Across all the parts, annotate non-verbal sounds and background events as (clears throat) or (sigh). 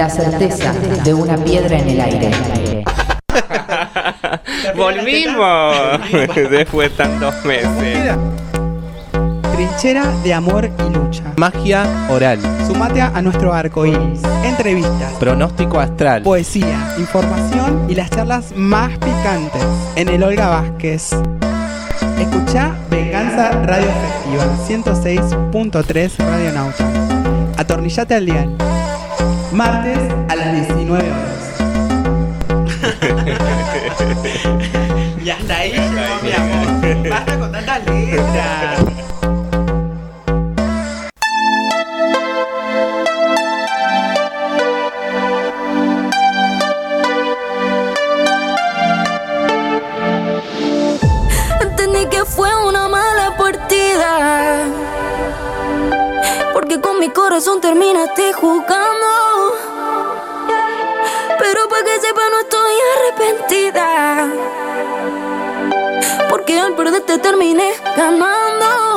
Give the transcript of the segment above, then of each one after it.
La certeza de una piedra en el aire. (laughs) Volvimos (laughs) después de tantos meses. Trinchera de amor y lucha. Magia oral. Sumate a nuestro arco iris. Entrevistas, Pronóstico astral. poesía, información y las charlas más picantes en el Olga Vázquez. Escucha Venganza Radio Efectiva 106.3 Radio Nauta. Atornillate al dial. Martes a las 19 horas. (laughs) y hasta ahí llegó mi amor. Basta con tanta letra. Entendí que fue una mala partida. Porque con mi corazón terminaste jugando. Perderte terminé ganando.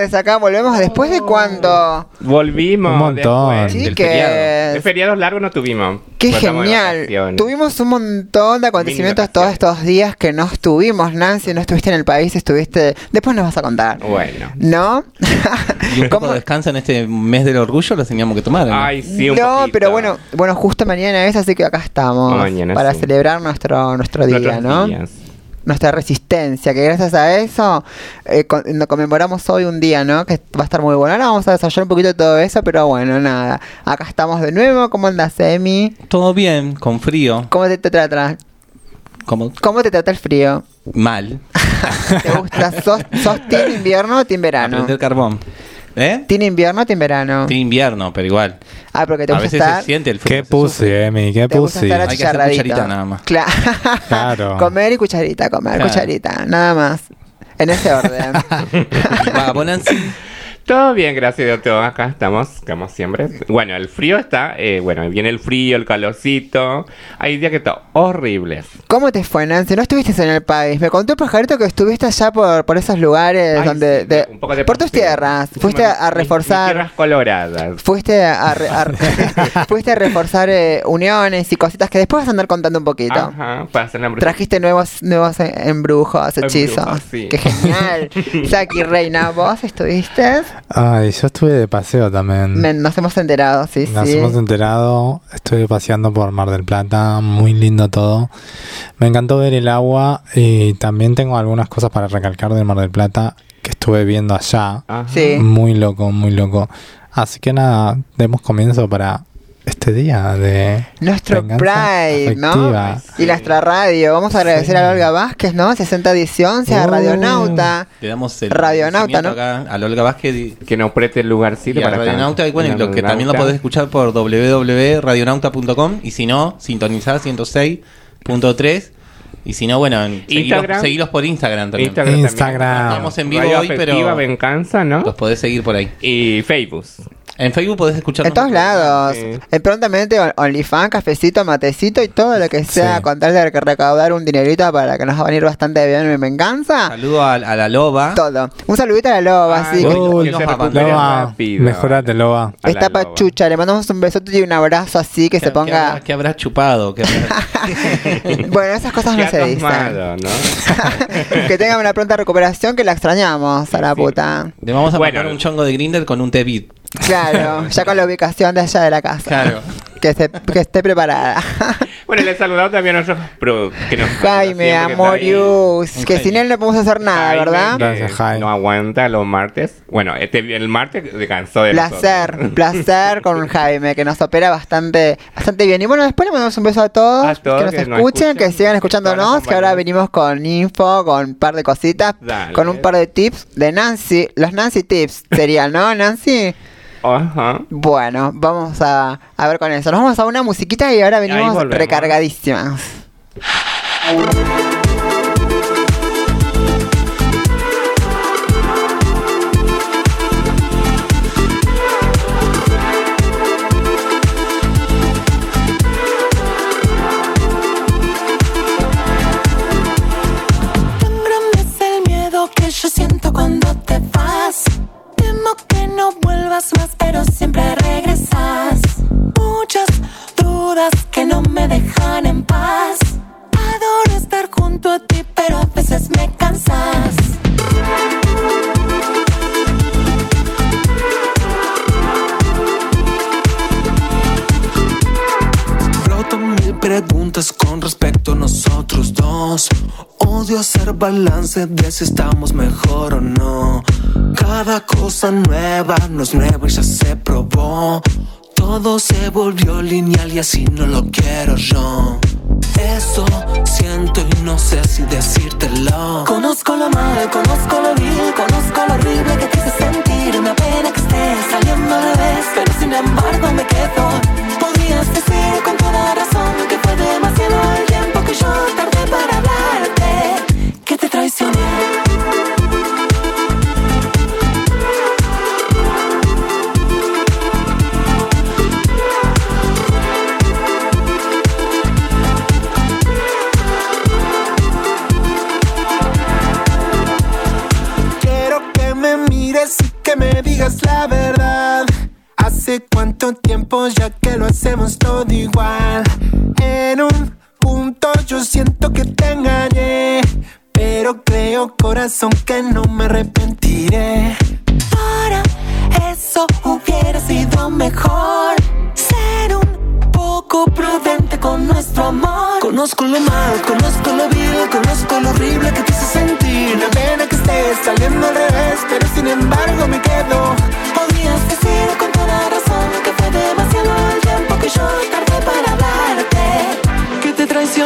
Tardes, acá volvemos después de cuánto. Volvimos. Un montón. después del Chiques. feriado. De feriados largos no tuvimos. Qué genial. Tuvimos un montón de acontecimientos Mini todos estos días que no estuvimos, Nancy. No estuviste en el país, estuviste. Después nos vas a contar. Bueno. ¿No? (laughs) Y un poco ¿Cómo? de descanso en este mes del orgullo lo teníamos que tomar. ¿no? Ay, sí, un no, poquito. pero bueno, bueno, justo mañana es, así que acá estamos Mañana para sí. celebrar nuestro nuestro día, Otros ¿no? días. Nuestra resistencia, que gracias a eso eh, con- lo conmemoramos hoy un día, ¿no? Que va a estar muy bueno. Ahora vamos a desarrollar un poquito de todo eso, pero bueno, nada. Acá estamos de nuevo. ¿Cómo andas, Emi? Todo bien, con frío. ¿Cómo te, te trata? Como ¿Cómo te trata el frío? mal. (laughs) ¿Te gusta? ¿Sos, sos team invierno o team verano? Aprender carbón. ¿Eh? ¿Team invierno o team verano? Tiene invierno, pero igual. Ah, porque te A gusta veces estar... se siente el frío. Qué pussy, Emi, qué pussy. Hay que hacer cucharita nada más. Claro. Claro. (laughs) Comer y cucharita, comer, Claro. cucharita, nada más. En ese orden. (laughs) Va, Bonanzi. Todo bien, gracias a todos. Acá estamos, como siempre. Bueno, el frío está, eh, bueno, viene el frío, el calorcito. Hay días que están horribles. ¿Cómo te fue, Nancy? ¿No estuviste en el país? Me contó el pajarito que estuviste allá por, por esos lugares Ay, donde... sí, de- un poco de por tus tierras. Fuiste a reforzar... tierras coloradas. Fuiste a, re- a (laughs) fuiste a reforzar eh, uniones y cositas que después vas a andar contando un poquito. Ajá, para hacer la Trajiste nuevos nuevos eh, embrujos, hechizos. Embrujos, sí. Qué genial. (laughs) Saki Reina, ¿vos estuviste? Ay, yo estuve de paseo también. Me- nos hemos enterado, sí, Nos sí. hemos enterado, estuve paseando por Mar del Plata, muy lindo todo. Me encantó ver el agua y también tengo algunas cosas para recalcar del Mar del Plata que estuve viendo allá. Ajá. Sí. Muy loco, muy loco. Así que nada, demos comienzo para este día de Nuestro venganza Pride, ¿no? Y nuestra radio. Vamos a agradecer a Olga Vázquez, ¿no? 60 edición, sea Oh. Radionauta. Le damos el Radionauta, ¿no? acá a Olga Vázquez Que nos preste el lugarcito y a para acá. Radionauta. Y bueno, y lo que también lo podés escuchar por www.radionauta.com y si no, sintonizar 106.3 y si no, bueno, en- seguilos, Instagram. seguilos por Instagram también. Instagram. Instagram. Estamos en vivo Radio hoy, pero- Venganza, ¿no? Los podés seguir por ahí. Y Facebook. En Facebook podés escuchar En todos lados. Sí. Eh, prontamente on- OnlyFans, cafecito, matecito y todo lo que sea Sí. con tal de recaudar un dinerito para que nos va a venir bastante bien en venganza. Saludo a, a la loba. Todo. Un saludito a la loba, Ay, así que Uy, que se Loba, Loba, rápido. mejorate, Loba. a la está loba. pachucha. Le mandamos un besote y un abrazo así que ¿Qué- se ponga. ¿Qué, habrás chupado? ¿Qué habrás- (laughs) bueno, esas cosas no se dicen. tomado, ¿no? (laughs) que tengan una pronta recuperación, que la extrañamos a la Sí. puta. Le vamos a Bueno. mandar un chongo de Grinder con un T-Bit. Claro, (laughs) ya con la ubicación de allá de la casa. Claro. Que, se, que esté preparada. (laughs) Bueno, le he saludado también a nosotros, pero que nos Jaime. Amorius. Que sin él no podemos hacer nada, Jaime, ¿verdad? Gracias, Jaime. No aguanta los martes. Bueno, este el martes descansó de Placer, nosotros. placer con (laughs) Jaime, que nos opera bastante, bastante bien. Y bueno, después le mandamos un beso a todos, A todos que nos que nos escuchen, escuchen, que sigan escuchándonos, que ahora venimos con info, con un par de cositas, Dale. con un par de tips de Nancy. Los Nancy tips serían, ¿no, Nancy? Ajá. Bueno, vamos a, a ver con eso. Nos vamos a una musiquita y ahora venimos volvemos. recargadísimas. Más, pero siempre regresas. Muchas dudas que no me dejan en paz. Adoro estar junto a ti, pero a veces me cansas. Brotan mil preguntas con respecto a nosotros dos. Odio hacer balance de si estamos mejor o no. Cada cosa nueva no es nueva y ya se probó. Todo se volvió lineal y así no lo quiero yo. Eso siento y no sé si decírtelo. Conozco lo malo, conozco lo vil, conozco lo horrible que te hace sentir. Me apena que estés saliendo al revés, pero sin embargo me quedo. Podrías decir con toda razón que fue demasiado el tiempo que yo tardé para hablarte, digas la verdad. Hace cuánto tiempo ya que lo hacemos todo igual. En un punto yo siento que te engañé. Pero creo corazón que no me arrepentiré. Para eso hubiera sido mejor ser un poco prudente con nuestro amor. Conozco lo mal, conozco lo vil, conozco lo horrible que te hice sentir. Me pena que estés saliendo al revés, pero sin embargo me quedo. Podrías decir con toda razón que fue demasiado el tiempo que yo tardé para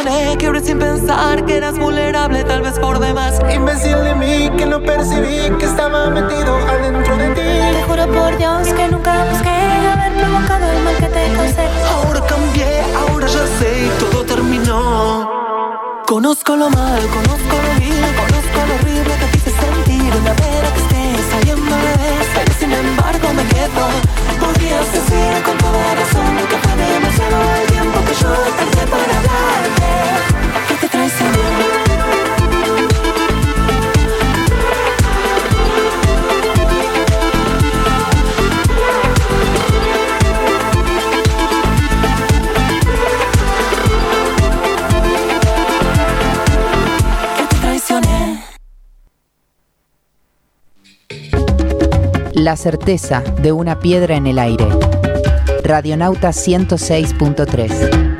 traicioné, quebré sin pensar que eras vulnerable, tal vez por demás. Imbécil de mí que no percibí que estaba metido adentro de Te ti. juro por Dios que nunca busqué haber provocado el mal que te causé. Ahora cambié, ahora ya sé y todo terminó. Conozco lo mal, conozco lo vil, conozco lo horrible La certeza de una piedra en el aire. Radionauta 106.3.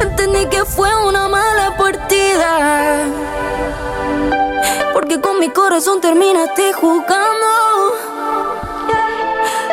Entendí que fue una mala partida, porque con mi corazón terminaste jugando.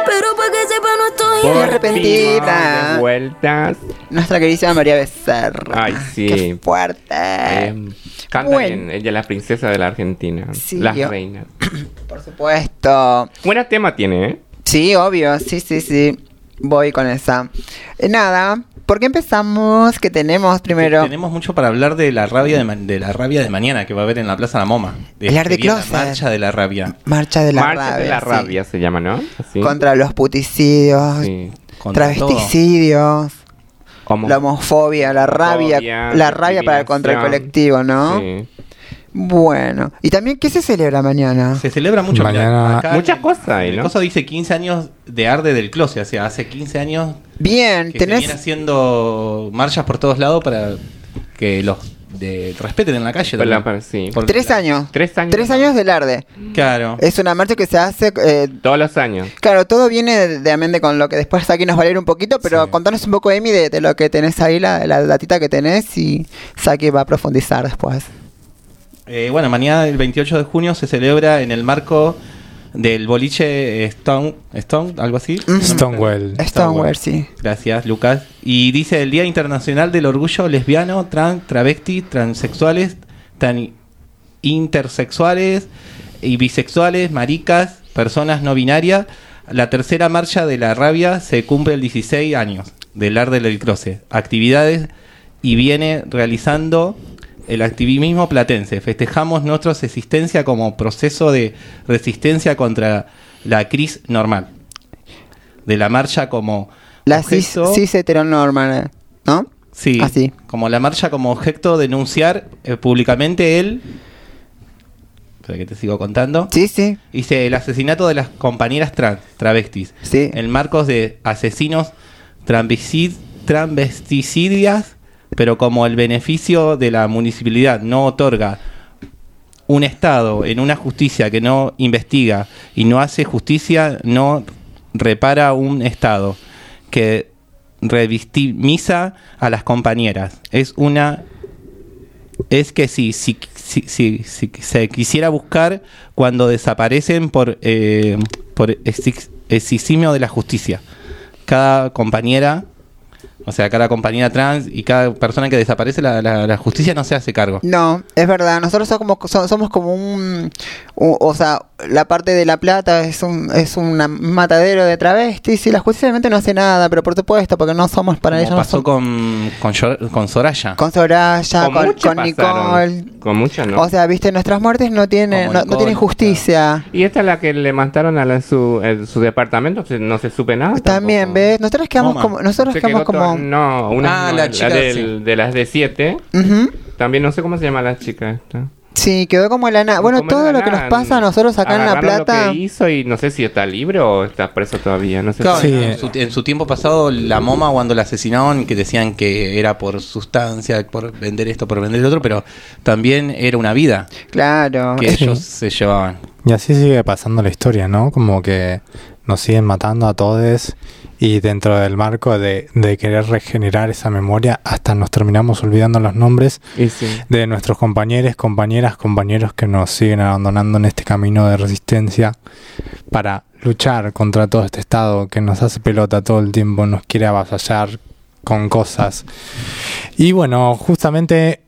Pero para que sepa no estoy arrepentida vueltas. Nuestra queridísima María Becerra. Ay, sí. Qué fuerte. Eh, canta Bueno. bien. Ella es la princesa de la Argentina. Sí, Las yo- reinas. (clears throat) Por supuesto. Buen tema tiene, ¿eh? Sí, obvio. Sí, sí, sí. Voy con esa. Eh, nada. ¿Por qué empezamos? Que tenemos primero. Tenemos mucho para hablar de la rabia de, ma- de la rabia de mañana que va a haber en la Plaza La Moma. De El Art de sería Closet. La marcha de la rabia. Marcha de la Marcha rabia. de la sí. rabia se llama, ¿no? Así. Contra los puticidios, Sí. Contra travesticidios, Homo- la homofobia, la rabia, la rabia para el contra el colectivo, ¿no? Sí. Bueno, y también ¿qué se celebra mañana? Se celebra mucho. Mañana- acá Muchas el- cosas El ¿no? coso dice 15 años de arde del closet. O sea, hace 15 años Bien, que se viene tenés haciendo marchas por todos lados para que los de, respeten en la calle. Por la- también. sí. Por- tres años. Tres años. Tres años del ARDE. Claro. Es una marcha que se hace... eh, Todos los años. claro, todo viene de, de amende con lo que después aquí nos va a leer un poquito, pero Sí. contanos un poco, Emi, de, de lo que tenés ahí, la, la datita que tenés, y Saki va a profundizar después. Eh, bueno, mañana el 28 de junio se celebra en el marco del boliche Stone, Stone algo así. Ujú. Stonewall. Stonewall, sí. Gracias, Lucas. Y dice el Día Internacional del Orgullo Lesbiano, Trans, Travesti, Transexuales, tan intersexuales y bisexuales, maricas, personas no binarias. La tercera marcha de la rabia se cumple el 16 años del Ar del Croce. Actividades y viene realizando el activismo platense. Festejamos nuestra existencia como proceso de resistencia contra la crisis normal. De la marcha como La cis, cis heteronormal, ¿no? Sí, Así. como la marcha como objeto denunciar eh, públicamente el... Espera que te sigo contando. Sí, sí, Dice el asesinato de las compañeras trans, travestis. sí. En marcos de asesinos transvesticidias, pero como el beneficio de la municipalidad no otorga un Estado en una justicia que no investiga y no hace justicia, no repara un Estado que revictimiza a las compañeras. Es una es que si, si, si, si- se quisiera buscar cuando desaparecen por, eh, por exi- eximio de la justicia. Cada compañera, o sea, cada compañera trans y cada persona que desaparece, la, la- la justicia no se hace cargo. No, es verdad, nosotros somos como, so- somos como un, o sea, la parte de La Plata es un, es un matadero de travestis y la justicia obviamente no hace nada, pero por supuesto, porque no somos para ellos, no pasó son- con, con, Yor- con Soraya. con Soraya, con, con pasaron. Nicole. Con muchas, ¿no? O sea, viste, nuestras muertes no tienen, no, tienen justicia. y esta es la que le mataron a la, en su, en su departamento, no se supe nada. También, tampoco. ¿ves? Nosotros quedamos como, nosotros quedamos como, no, una Ah, no, la la chica, del- sí. de las de 7. Ujú. También no sé cómo se llama la chica esta. sí, quedó como la nada. Bueno, todo lo que nos pasa a nosotros acá en La Plata. Lo que hizo y no sé si está libre o está preso todavía. No sé Claro, si- Sí. en, su, en su tiempo pasado, la MoMA cuando la asesinaron, que decían que era por sustancia, por vender esto, por vender el otro, pero también era una vida Claro. que (laughs) ellos se llevaban. Y así sigue pasando la historia, ¿no? Como que nos siguen matando a todos y dentro del marco de, de querer regenerar esa memoria, hasta nos terminamos olvidando los nombres sí. de nuestros compañeros, compañeras, compañeros que nos siguen abandonando en este camino de resistencia para luchar contra todo este estado que nos hace pelota todo el tiempo, nos quiere avasallar con cosas. Y bueno, justamente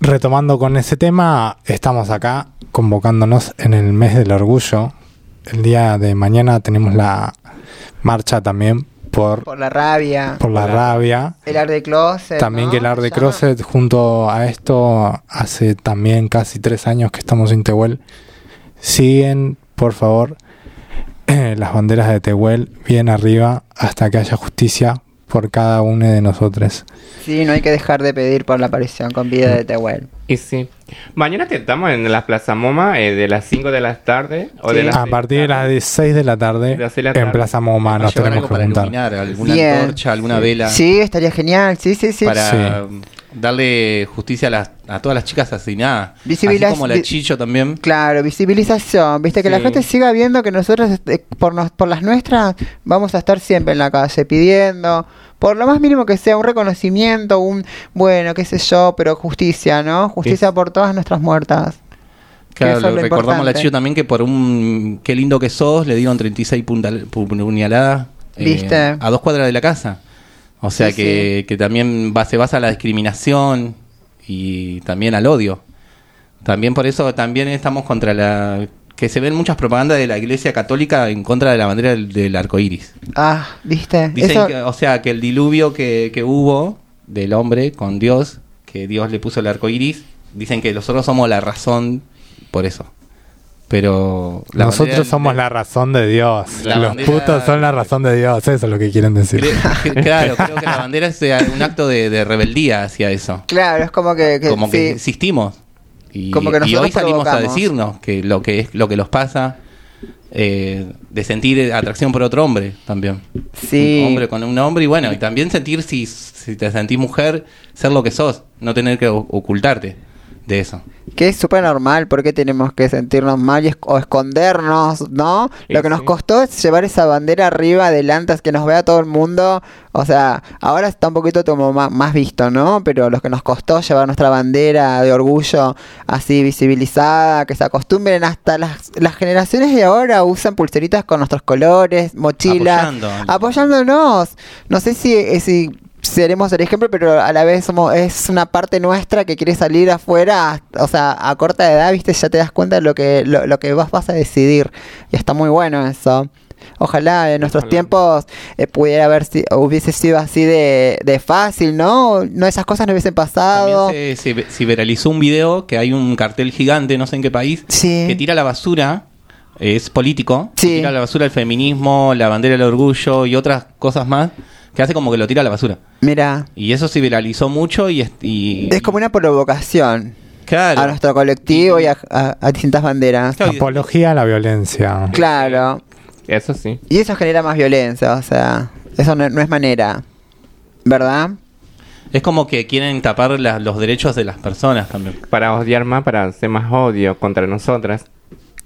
retomando con ese tema, estamos acá convocándonos en el mes del orgullo. El día de mañana tenemos la marcha también por, Por la rabia. por la Por rabia. El art de closet. También ¿no? que el Art de. Crosset, junto a esto, hace también casi tres años que estamos en Tehuel. Siguen, por favor, (clears throat) las banderas de Tehuel bien arriba hasta que haya justicia por cada uno de nosotros. Sí, no hay que dejar de pedir por la aparición con vida de Tehuel. Y sí. Mañana te estamos en la Plaza Moma eh, de las 5 de la tarde. O de Sí. las A seis partir de las 6 de la tarde, De de en. Plaza Moma nos tenemos que para juntar. alguna Bien. antorcha, alguna vela, Sí, estaría genial. Sí, sí, sí. para Sí. darle justicia a, las, a todas las chicas asesinadas. Visibiliz- Así como la Chicho también. Claro, visibilización, viste, que la Sí. gente siga viendo que nosotros, este, por, nos- por las nuestras, vamos a estar siempre en la calle pidiendo, por lo más mínimo que sea, un reconocimiento, un, bueno, qué sé yo, pero justicia, ¿no? Justicia por todas nuestras muertas. Claro, lo lo recordamos a la chica también que por un qué lindo que sos le dieron 36 punta- pu- puñaladas eh, a dos cuadras de la casa. O sea Sí, que, que también va, se basa en la discriminación y también al odio. También por eso también estamos contra la que se ven muchas propagandas de la Iglesia Católica en contra de la bandera del, del arco iris. Ah, ¿viste? Dicen Eso, que, o sea, que el diluvio que, que hubo del hombre con Dios, que Dios le puso el arco iris, dicen que nosotros somos la razón por eso. Pero la Nosotros bandera- somos la razón de Dios. Los bandera- putos son la razón de Dios. Eso es lo que quieren decir. (laughs) Claro, creo que la bandera es un acto de, de rebeldía hacia eso. claro, es como que, que Como que existimos. Y, Como que y hoy salimos a decirnos que lo que es lo que nos pasa eh, de sentir atracción por otro hombre también. Sí. Un hombre con un hombre y bueno, y también sentir si, si te sentís mujer, ser lo que sos, no tener que ocultarte de eso. Que es súper normal, porque tenemos que sentirnos mal y o escondernos, ¿no? Sí, Lo que nos sí. costó es llevar esa bandera arriba, adelante, es que nos vea todo el mundo. O sea, ahora está un poquito como más, visto, ¿no? Pero lo que nos costó llevar nuestra bandera de orgullo así visibilizada, que se acostumbren hasta las, las generaciones de ahora usan pulseritas con nuestros colores, mochilas, Apoyando. apoyándonos. No sé si, eh, si seremos el ejemplo, pero a la vez somos, es una parte nuestra que quiere salir afuera, o sea, a corta edad, viste, ya te das cuenta de lo que, lo, lo que vas, vas a decidir. Y está muy bueno eso. Ojalá en nuestros Ojalá. tiempos eh, pudiera haber si, hubiese sido así de, de fácil, ¿no? No esas cosas no hubiesen pasado. También se, se- se viralizó un video que hay un cartel gigante, no sé en qué país, Sí. que tira la basura, es político, que Sí. tira la basura el feminismo, la bandera del orgullo y otras cosas más, que hace como que lo tira a la basura. Mira, Y eso se viralizó mucho y... y es como una provocación Claro. a nuestro colectivo y a, a- a distintas banderas. Claro, Apología a la violencia. Claro. Eso sí. Y eso genera más violencia, o sea, eso no, no es manera, ¿verdad? Es como que quieren tapar la- los derechos de las personas también. Para odiar más, para hacer más odio contra nosotras.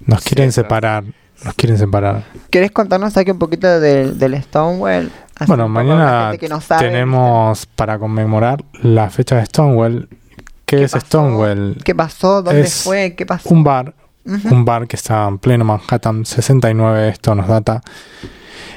Nos quieren Sí, separar. Nos quieren separar. ¿Quieres contarnos aquí un poquito del, del Stonewall? Así Bueno, mañana gente que no sabe, tenemos para conmemorar la fecha de Stonewall. ¿Qué, ¿Qué es pasó? Stonewall? ¿Qué pasó? ¿Dónde Es fue? ¿Qué pasó? Un bar. Un bar que está en pleno Manhattan, 69, esto nos data.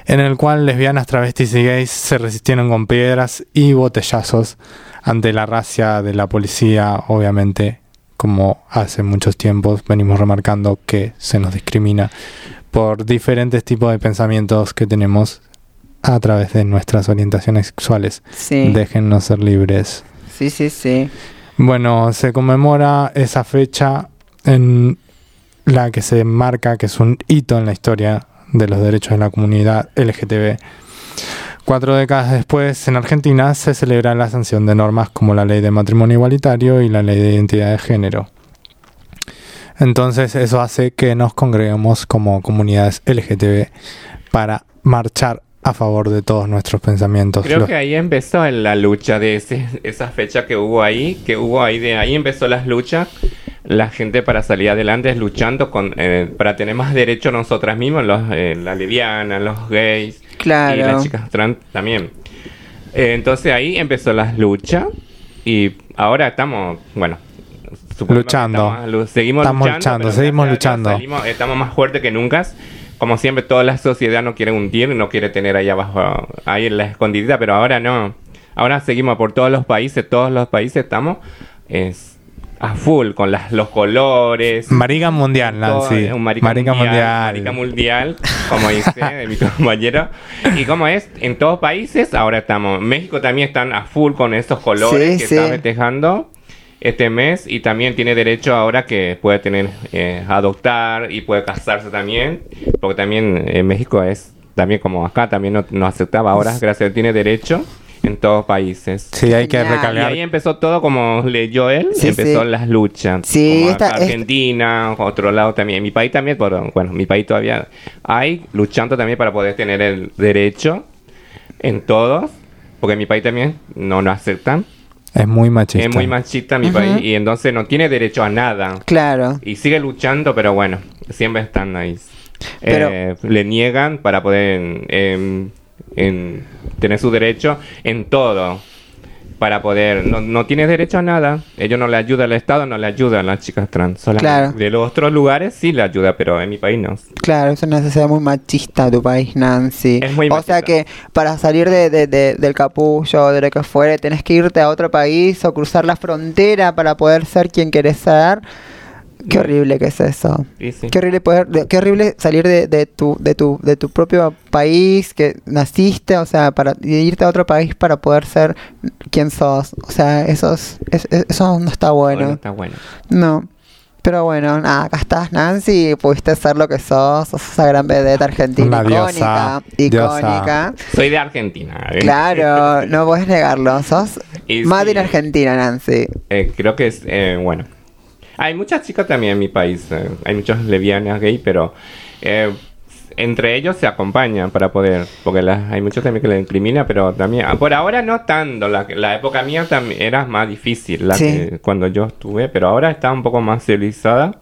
En el cual lesbianas, travestis y gays se resistieron con piedras y botellazos ante la racia de la policía, obviamente, como hace muchos tiempos venimos remarcando que se nos discrimina por diferentes tipos de pensamientos que tenemos a través de nuestras orientaciones sexuales. Sí, Déjennos ser libres. sí, sí, sí. Bueno, se conmemora esa fecha en la que se marca que es un hito en la historia de los derechos de la comunidad LGTB. Cuatro décadas después, en Argentina se celebra la sanción de normas como la ley de matrimonio igualitario y la ley de identidad de género. Entonces eso hace que nos congreguemos como comunidades LGTB para marchar a favor de todos nuestros pensamientos. Creo Los- que ahí empezó la lucha de ese, esa fecha que hubo ahí, que hubo ahí, de ahí empezó las luchas. La gente para salir adelante es luchando con, eh, para tener más derecho nosotras mismas, los, eh, las lesbianas, los gays Claro. y las chicas trans también. Eh, entonces ahí empezó las luchas y ahora estamos, bueno, Luchando. estamos- seguimos Estamos luchando, seguimos luchando. salimos- estamos más fuertes que nunca. Como siempre, toda la sociedad no quiere hundir, no quiere tener ahí abajo, ahí en la escondidita, pero ahora no. Ahora seguimos por todos los países, todos los países estamos es, a full con las, los colores. Marica mundial, todo, Nancy. eh, un marica, Marica mundial, mundial. marica mundial, como dice (laughs) mi compañero. Y como es, en todos países ahora estamos. México también están a full con esos colores Sí, que sí. está festejando este mes y también tiene derecho ahora que puede tener eh, adoptar y puede casarse también porque también en México es también como acá también no, no aceptaba ahora gracias a tiene derecho en todos países Sí, hay que Genial. y recalcar. ahí empezó todo como leyó él, Sí, empezó sí. las luchas. Sí, como esta- acá esta- Argentina, otro lado también. Mi país también, pero bueno, mi país todavía hay luchando también para poder tener el derecho en todos, porque mi país también no lo aceptan. Es muy machista. Es muy machista mi país y entonces no tiene derecho a nada. Claro. Y sigue luchando, pero bueno, siempre están ahí. Pero- Eh, le niegan para poder em, en tener su derecho en todo. Para poder, no, no tiene derecho a nada, ellos no le ayuda al Estado, no le ayuda a las chicas trans, solamente Claro. de los otros lugares sí le ayuda, pero en mi país no. Claro, es una sociedad muy machista tu país, Nancy. Es muy o sea que para salir de, de- de- del capullo, de lo que fuere, tenés que irte a otro país o cruzar la frontera para poder ser quien querés ser. Qué horrible que es eso. Sí, sí. Qué horrible poder, de- qué horrible salir de, de tu, de tu, de tu propio país que naciste, o sea, para y irte a otro país para poder ser quien sos. O sea, eso es- es- es- eso no está bueno. Bueno, está bueno. No. Pero bueno, nada, acá estás, Nancy, pudiste ser lo que sos, sos esa gran vedeta argentina Una icónica, diosa, icónica. Soy de Argentina. ¿eh? Claro, (laughs) no puedes negarlo, sos Y Made sí. in Argentina, Nancy. Eh, creo que es, eh, bueno. Hay muchas chicas también en mi país. eh, hay muchas lesbianas gay, pero eh, entre ellos se acompañan para poder. Porque las- hay muchos también que le incrimina, pero también. ah, Por ahora no tanto. La, la época mía también era más difícil la Sí. que- cuando yo estuve, pero ahora está un poco más civilizada.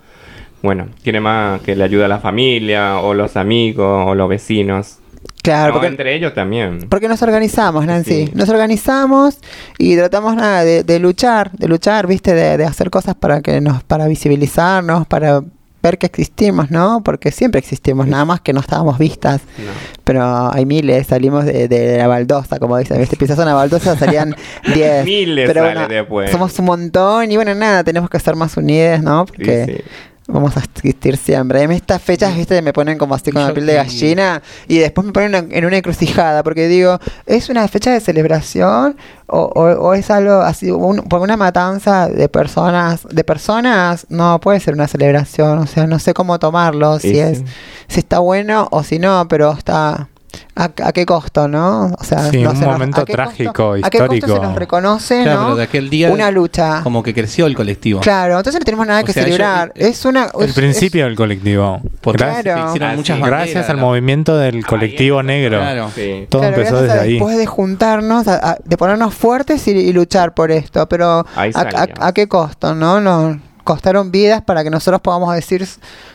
Bueno, tiene más que le ayuda a la familia, o los amigos, o los vecinos. Claro, No, porque, entre ellos también. porque nos organizamos, Nancy. Sí. Nos organizamos y tratamos nada de, de luchar, de luchar, viste, de, de hacer cosas para que nos, para visibilizarnos, para ver que existimos, ¿no? Porque siempre existimos, nada más que no estábamos vistas. No. Pero hay miles, salimos de, de la baldosa, como dicen, ¿viste? Pisas una baldosa, salían (laughs) 10. Miles Pero sale bueno, después. Somos un montón y bueno, nada, tenemos que ser más unidas, ¿no? Sí, Porque sí. Vamos a existir siempre. A mí estas fechas, ¿viste? Me ponen como así con la piel de gallina y después me ponen en una encrucijada porque digo, ¿es una fecha de celebración o, o- o es algo así, un- por una matanza de personas, de personas? No puede ser una celebración, o sea, no sé cómo tomarlo, si es, si está bueno o si no, pero está... ¿A, a qué costo, no? O sea, Sí, no un se nos- momento ¿a qué trágico, costo- ¿A qué costo se histórico. nos reconoce, Claro, no? pero de aquel día una lucha. Como que creció el colectivo. Claro, entonces no tenemos nada O que sea, yo- celebrar. es una... El es- principio del colectivo. Porque Gracias, Claro. se hicieron Ah, muchas sí. banderas, gracias al la- movimiento del colectivo Ahí, negro. Claro. Sí. Todo Claro, empezó a desde ahí. Después de juntarnos, a- a- de ponernos fuertes y, y luchar por esto, pero a, a- a qué costo, ¿no? Nos costaron vidas para que nosotros podamos decir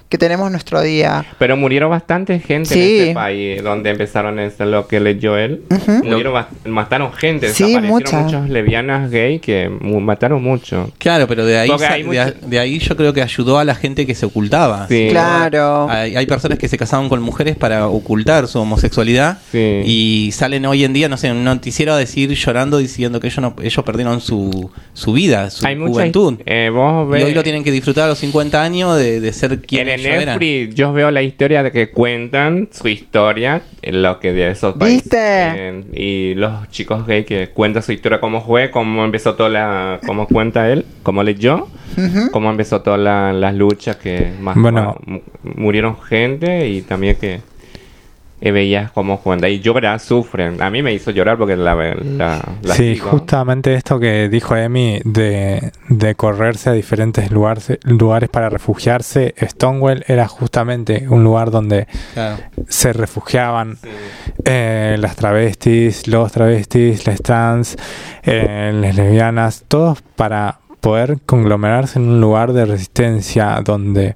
que tenemos nuestro día. Pero murieron bastante gente Sí. en este país donde empezaron eso, lo que leyó él. Ujú. Murieron bast- mataron gente, Sí, desaparecieron muchas. muchas lesbianas gay que mu- mataron mucho. Claro, pero de ahí, de, a- mucho- de ahí yo creo que ayudó a la gente que se ocultaba. Sí. Claro. Hay, hay personas que se casaban con mujeres para ocultar su homosexualidad Sí. y salen hoy en día, no sé, en un noticiero a decir llorando diciendo que ellos no, ellos perdieron su, su vida, su Hay mucha juventud. eh, vos Y ves- hoy lo tienen que disfrutar a los 50 años de, de ser en. Netflix yo veo la historia de que cuentan su historia lo que de esos países ¿Viste? Eh, y los chicos gay que cuentan su historia cómo fue cómo empezó toda la cómo cuenta él cómo leyó Ujú. cómo empezó todas la- las luchas que más Bueno. mu- murieron gente y también que eh, veías cómo cuenta y llorar sufren a mí me hizo llorar porque la, la, la Sí, sigo. justamente esto que dijo Emi de, de correrse a diferentes lugares, lugares para refugiarse, Stonewall era justamente un lugar donde Claro. se refugiaban eh, las travestis, los travestis, las trans, eh, las lesbianas, todos para poder conglomerarse en un lugar de resistencia donde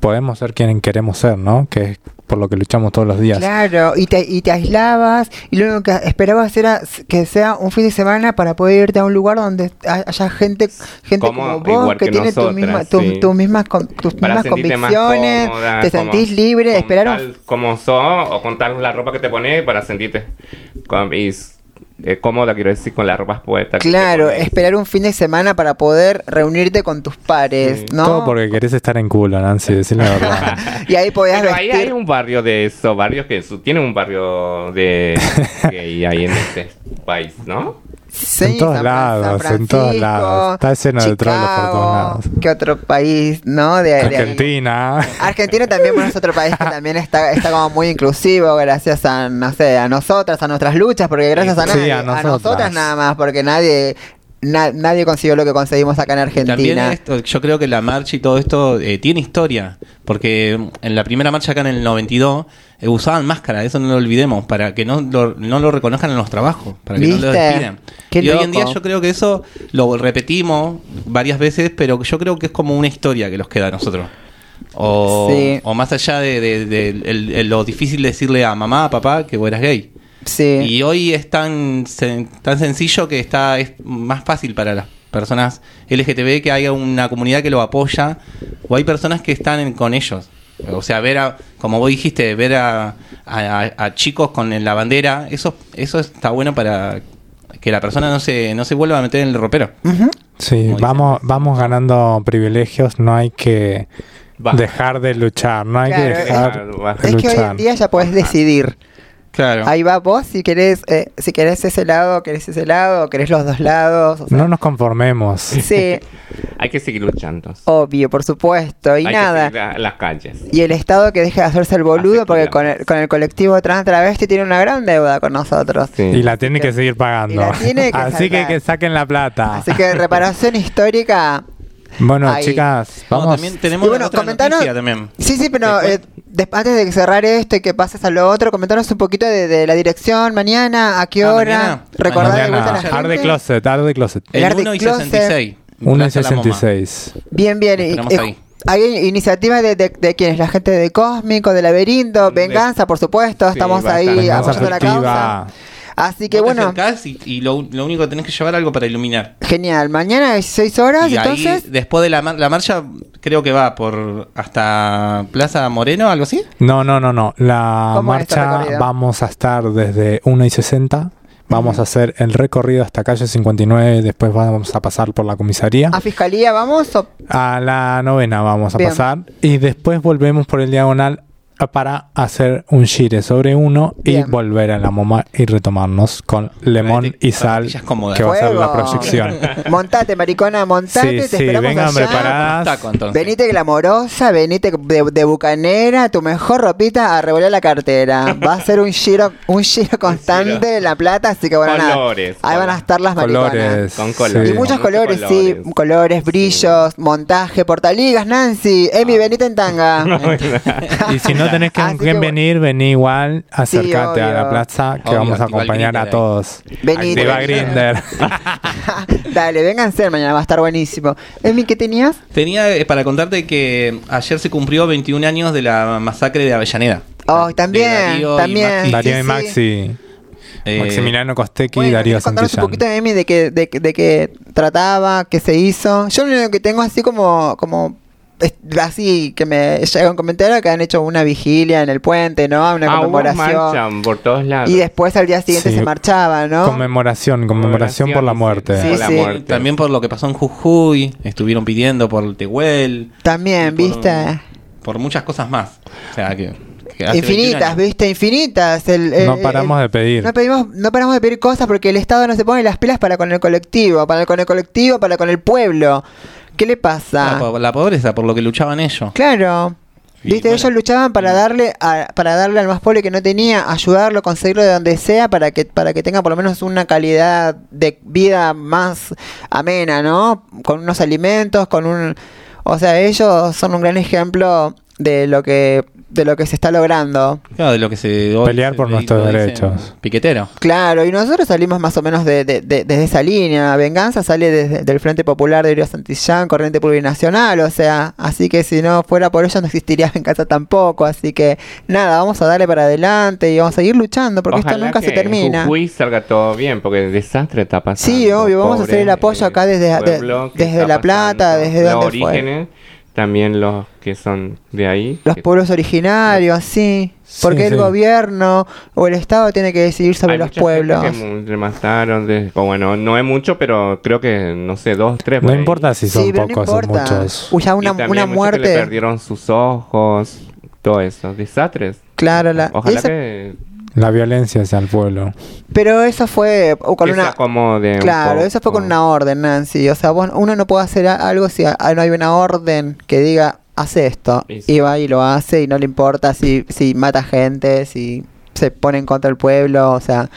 podemos ser quien queremos ser, ¿no? Que es por lo que luchamos todos los días. Claro, y te, y te aislabas y lo único que esperabas era que sea un fin de semana para poder irte a un lugar donde hay- haya gente gente Como- como, vos que, que tiene tu nosotras, misma, tu- sí. tus mismas, con- tus para mismas convicciones, cómoda, te como- sentís libre, esperar como sos o con tal la ropa que te pones para sentirte con- y, eh, cómoda, quiero decir, con las ropas te Claro, esperar un fin de semana para poder reunirte con tus pares, Sí. ¿no? Todo porque querés estar en culo, Nancy, decir la verdad. (laughs) Y ahí podías Pero ahí vestir. hay un barrio de eso, barrios que tienen un barrio de (laughs) gay ahí en este país, ¿no? Sí, En todos San- lados, San en todos lados. Está lleno de trolos por todos lados. ¿Qué otro país, no? De. Argentina. (laughs) Argentina también bueno, es otro país que también está, está como muy inclusivo gracias a, no sé, a nosotras, a nuestras luchas, porque gracias a Sí, nadie, a a, nosotras. nosotras nada más, porque nadie na- nadie consiguió lo que conseguimos acá en También Argentina. esto, yo creo que la marcha y todo esto eh, tiene historia, porque en la primera marcha acá en el 92 eh, usaban máscara, eso no lo olvidemos, para que no lo, no lo reconozcan en los trabajos, para que no lo ¿Viste? despidan. Qué y hoy en día yo creo que eso lo repetimos varias veces, pero yo creo que es como una historia que nos queda a nosotros. O, Sí. o más allá de, lo difícil de decirle a mamá, a papá que vos eras gay. Sí. Y hoy es tan, sen- tan sencillo que está es más fácil para las personas LGTB que haya una comunidad que lo apoya o hay personas que están en- con ellos. O sea, ver a, como vos dijiste, ver a, a- a chicos con la bandera, eso, eso está bueno para que la persona no se, no se vuelva a meter en el ropero. Sí, Como dicen. vamos, vamos ganando privilegios, no hay que Va. dejar de luchar, no hay Claro, que es- dejar Va. de Es que hoy luchar. en día ya podés decidir. Claro. Ahí va vos si querés, eh, si querés ese lado, querés ese lado, querés los dos lados. o sea, No nos conformemos. Sí, (laughs) Hay que seguir luchando. obvio, por supuesto. Y Hay nada. que seguir a las calles. Y el Estado que deje de hacerse el boludo porque con el, con el colectivo trans travesti tiene una gran deuda con nosotros. Sí. Y la tiene que seguir pagando. Y la tiene que (laughs) Así que saquen la plata. Así que reparación (laughs) histórica. Bueno, Ahí. chicas, No, vamos. también tenemos Y bueno, otra comentanos- noticia también. Sí, sí, pero eh, antes de cerrar esto y que pases a lo otro, comentanos un poquito de, de la dirección mañana, a qué Ah, hora. mañana. Recordar de vuelta a la Mañana, Hard de gente. Closet, Hard de Closet. El El Art de 1 y Closet. 66. 1 y Plaza La Moma. 66. Bien, bien. y- Esperamos eh, ahí. hay iniciativas de, de, de quiénes, la gente de Cósmico, de Laberinto, Venganza, por supuesto, Sí, estamos ahí apoyando la causa. Así que bueno, y, y lo, lo único que tenés que llevar algo para iluminar. genial. Mañana es 6 horas, Y ahí, entonces. después de la, mar- la marcha, creo que va por hasta Plaza Moreno, algo así. No, no, no, no. La ¿Cómo es este marcha vamos a estar desde 1 y 60. Vamos a hacer el recorrido hasta calle 59. Después vamos a pasar por la comisaría. ¿A fiscalía vamos? o- A la novena vamos a Bien. pasar. Y después volvemos por el diagonal para hacer un gire sobre uno Bien. y volver a la MoMA y retomarnos con lemón y sal, que va a ser la proyección. (laughs) Montate, maricona, montate, Sí, te sí, esperamos vengan allá. preparadas. Taco. Venite glamorosa, venite de, de bucanera, tu mejor ropita a revolear la cartera. Va a ser un giro, un giro constante en la plata, así que bueno, Colores, nada. Ahí van a estar las mariconas. Colores. Con sí. colores. Y muchos colores, sí, colores. brillos, montaje, portaligas, Nancy, Emi, venite en tanga. (laughs) Y si no tenés que, Así con que quién venir, vení igual, acércate a obvio. la plaza que Obvio, vamos a acompañar a todos. Venite. Activa Grinder. (laughs) Dale, vénganse mañana, va a estar buenísimo. Emi, ¿qué tenías? Tenía eh, para contarte que ayer se cumplió 21 años de la masacre de Avellaneda. Oh, también, Darío y también. Maxi. Darío sí, y sí. Maxi. Eh, Maximiliano Costecchi y Bueno, Darío ¿querés contarnos un poquito de mí de que, de, de que trataba, qué se hizo. Yo lo único que tengo así como, como así que me llega un comentario que han hecho una vigilia en el puente, ¿no? Una Ah, conmemoración. marcha por todos lados. Y después al día siguiente Sí. se marchaba, ¿no? Conmemoración, conmemoración por la muerte. Sí, por la sí. muerte. También por lo que pasó en Jujuy, estuvieron pidiendo por el Tehuel, También, por- ¿viste? por muchas cosas más. O sea que. que hace 21 Infinitas. ¿viste? Infinitas. El, el- No paramos el- de pedir. No, pedimos, no paramos de pedir cosas porque el Estado no se pone las pilas para con el colectivo, para con el colectivo, para con el pueblo. ¿Qué le pasa? La, po- la pobreza, por lo que luchaban ellos. Claro. Y Viste, bueno. ellos luchaban para darle a- para darle al más pobre que no tenía, ayudarlo, conseguirlo de donde sea para que para que tenga por lo menos una calidad de vida más amena, ¿no? Con unos alimentos, con un o sea, ellos son un gran ejemplo de lo que de lo que se está logrando. Claro, de lo que se. Pelear por nuestros derechos. Piquetero. Claro, y nosotros salimos más o menos de, de- de- desde esa línea. Venganza sale desde del Frente Popular de Río Santillán, Corriente Plurinacional, o sea, así que si no fuera por ellos no existiría (laughs) Venganza tampoco. Así que nada, vamos a darle para adelante y vamos a seguir luchando porque esto nunca se que termina. Jujuy salga todo bien, porque el desastre está pasando. Sí, obvio, vamos a hacer el apoyo acá desde- de- desde La Plata, desde donde fue. También los que son de ahí. Los pueblos originarios, sí. Porque Sí, el gobierno o el Estado tiene que decidir sobre Hay los pueblos. gente que mataron, de- o bueno, no es mucho, pero creo que, no sé, dos, tres. No ahí. importa si son Sí, pero no pocos o muchos. Uy, ya una, Y una que le muerte. perdieron sus ojos, todo eso, desastres. Claro, la, Ojalá que, La violencia hacia el pueblo. pero eso fue uh, con que se una un Claro, eso fue con una orden, Nancy. O sea, vos- uno no puede hacer algo si a- no hay una orden que diga, hace esto. Y sí. Y va y lo hace y no le importa si, si mata gente, si se pone en contra del pueblo. O sea,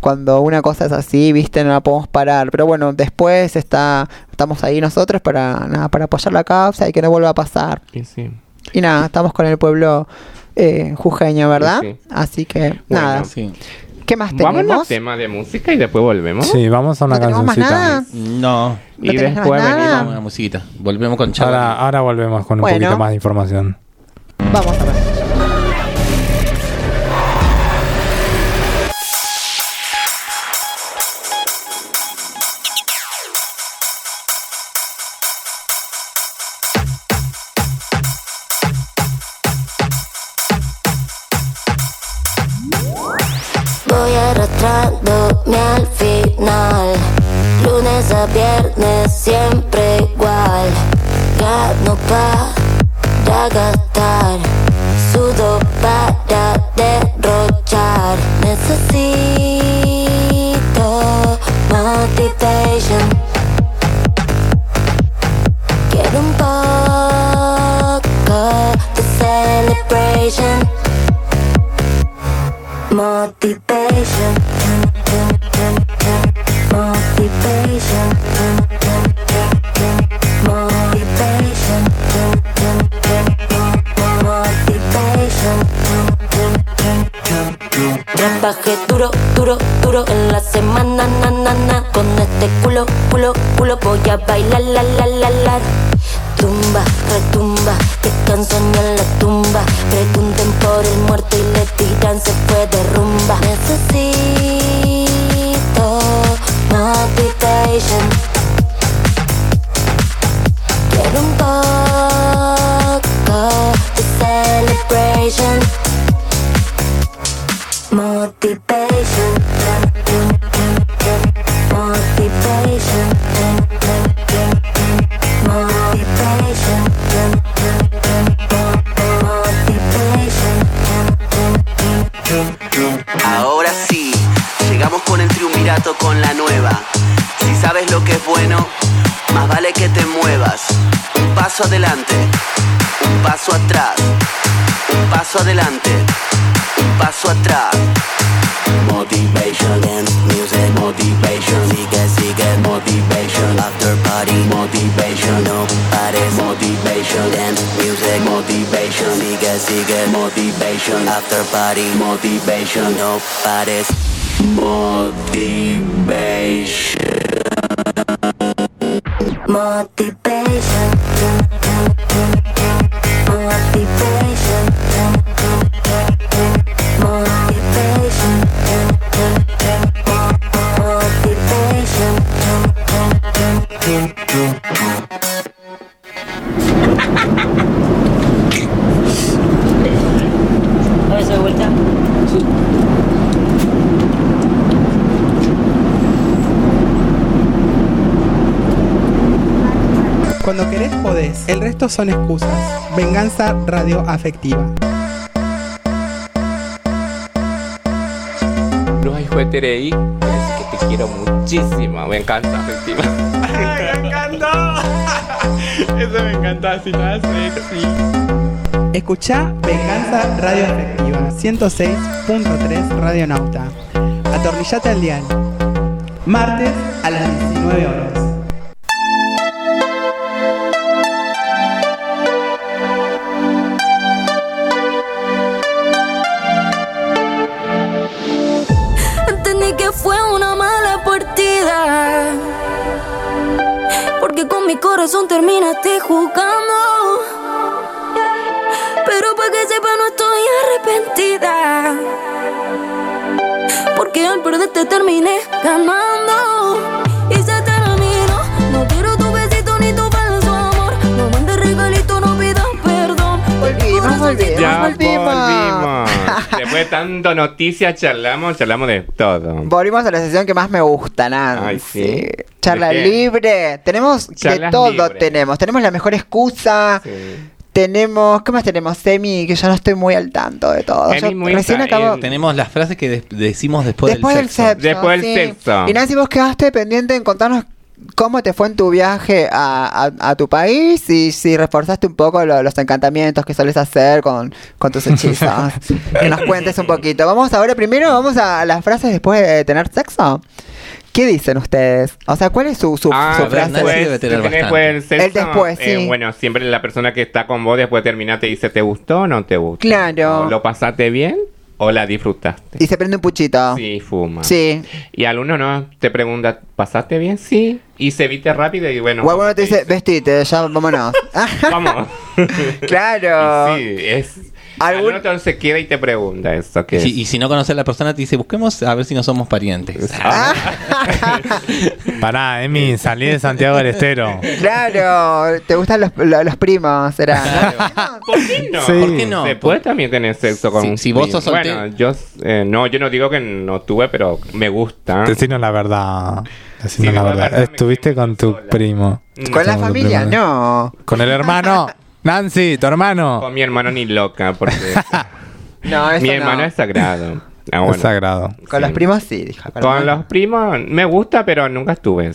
cuando una cosa es así, viste, no la podemos parar. Pero bueno, después está estamos ahí nosotros para, nada, para apoyar la causa y que no vuelva a pasar. Sí. Y nada, estamos con el pueblo eh, jujeño, ¿verdad? Sí, sí. Así que, Bueno, nada. Sí. ¿Qué más Vamos a tenemos? tema de música y después volvemos. Sí, vamos a una ¿No tenemos más cancioncita. nada? No. ¿No Y después más nada? venimos Vamos a una musiquita. Volvemos con Ahora, Charlie. ahora volvemos con un Bueno. poquito más de información. Vamos a ver. Siempre igual. Gano para gastar, sudo para derrochar. Necesito Trabajé duro, duro, duro en la semana, na, na, na. Con este culo, culo, culo voy a bailar, la, la, la, la. Tumba, retumba, descansan en la tumba. Pregunten por el muerto y le tiran, se fue de nobody's resto son excusas. Venganza radioafectiva. Los hijos de es que te quiero muchísimo. Me encanta, afectiva. ¡Ay, me encantó! (laughs) Eso me encantó, así nada sexy. Escuchá Venganza Radioafectiva 106.3 Radionauta. Atornillate al dial. Martes a las 19 horas. Corazón terminaste jugando. Pero para que sepa, no estoy arrepentida. Porque al perderte terminé ganando. Y se terminó. No quiero tu besito ni tu falso amor. No mandes regalito, no pidas perdón. Volvimos, volvimos, Ya volvimos. volvimos. (laughs) Después de tanto noticias, charlamos, charlamos de todo. Volvimos a la sesión que más me gusta, Nancy. Ay, sí. Charla ¿De libre. Tenemos de Charlas todo, libres. tenemos. Tenemos la mejor excusa. Sí. Tenemos, ¿qué más tenemos? Semi, que yo no estoy muy al tanto de todo. Yo muy recién acabo. en- Tenemos las frases que de- decimos después, Después del sexo. sexo. Después del sí. sexo. Y Nancy, vos quedaste pendiente en contarnos cómo te fue en tu viaje a, a- a tu país y si reforzaste un poco lo- los encantamientos que sueles hacer con, con tus hechizos. (laughs) que nos cuentes un poquito. Vamos ahora primero, vamos a las frases después de tener sexo. ¿Qué dicen ustedes? O sea, ¿cuál es su, su, Ah, su frase? Debe después, tener después bastante. del sexo, El después, eh, bueno, siempre la persona que está con vos después de terminar te dice, ¿te gustó o no te gustó? Claro. ¿O ¿Lo pasaste bien o la disfrutaste? Y se prende un puchito. Sí, fuma. Sí. Y alguno no, te pregunta, ¿pasaste bien? Sí. Y se viste rápido y bueno. o alguno te dice, vestite, ya vámonos. (laughs) Vamos. (laughs) claro. Y sí, es... Algún- Alguno entonces se queda y te pregunta eso. ¿qué es? si- y si no conoces a la persona, te dice, busquemos a ver si no somos parientes. Ah. (laughs) Pará, Emi, salí de Santiago del Estero. Claro, te gustan los, lo- los primos, será. ¿Por qué no? Sí. ¿Por qué no? Se puede también tener sexo con Si- un si vos sos soltero- Bueno, yo eh, no, yo no digo que no tuve, pero me gusta. Decinos la verdad. Haciendo Sí, la verdad. Estuviste con tu sola. primo. Con la Con familia, primo. no. Con el hermano. Nancy, tu hermano. Con mi hermano ni loca, porque (laughs) No, eso mi no. hermano es sagrado. Ah, Es sagrado. Con Sí. los primos sí, dijo. con los primos me gusta, pero nunca estuve.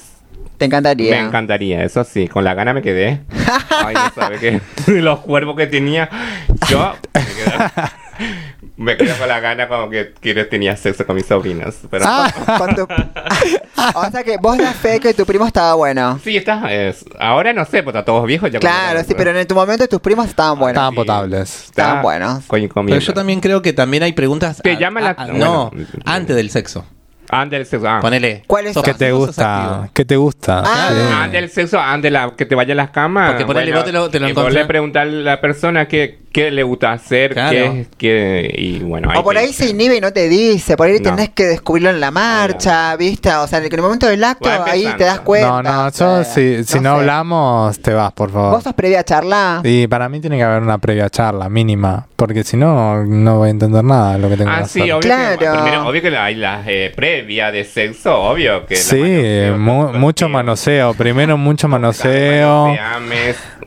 Te encantaría. Me encantaría, eso sí. Con la gana me quedé. (laughs) Ay, no sabe qué. (laughs) Los cuervos que tenía. Yo me quedé, me quedé con la gana como que, que tenía sexo con mis sobrinos. Pero Con tu- (laughs) o sea que vos das fe que tu primo estaba bueno. sí, está. es- ahora no sé, porque están todos viejos ya. Claro, sí, pero en tu momento tus primos estaban buenos. Estaban potables. estaban buenos. Pero yo también creo que también hay preguntas. Te llama la- a- a- no, bueno. antes del sexo. Antes del sexo. Ah. Ponele. ¿Cuál es? ¿sos ¿Qué te gusta? ¿Qué te gusta? Ah. Sí. Antes del sexo, antes de la, que te vaya a las camas. Porque ponele, vos te lo- te lo y vos encontrás- le preguntar a la persona qué, qué le gusta hacer, Claro. qué, qué, y bueno. O por ahí se inhibe y no te dice, por ahí No. tenés que descubrirlo en la marcha, ¿viste? O sea, en el momento del acto, ahí te das cuenta. No, no, yo sea, si, si no, sé. hablamos, te vas, por favor. ¿Vos sos previa charla? Y para mí tiene que haber una previa charla mínima, porque si no, no voy a entender nada de lo que tengo que Ah, hacer. sí, obvio Claro. que, primero, obvio que hay las eh, previas de sexo, obvio que la Sí, manoseo, mu- mucho manoseo. Primero mucho manoseo,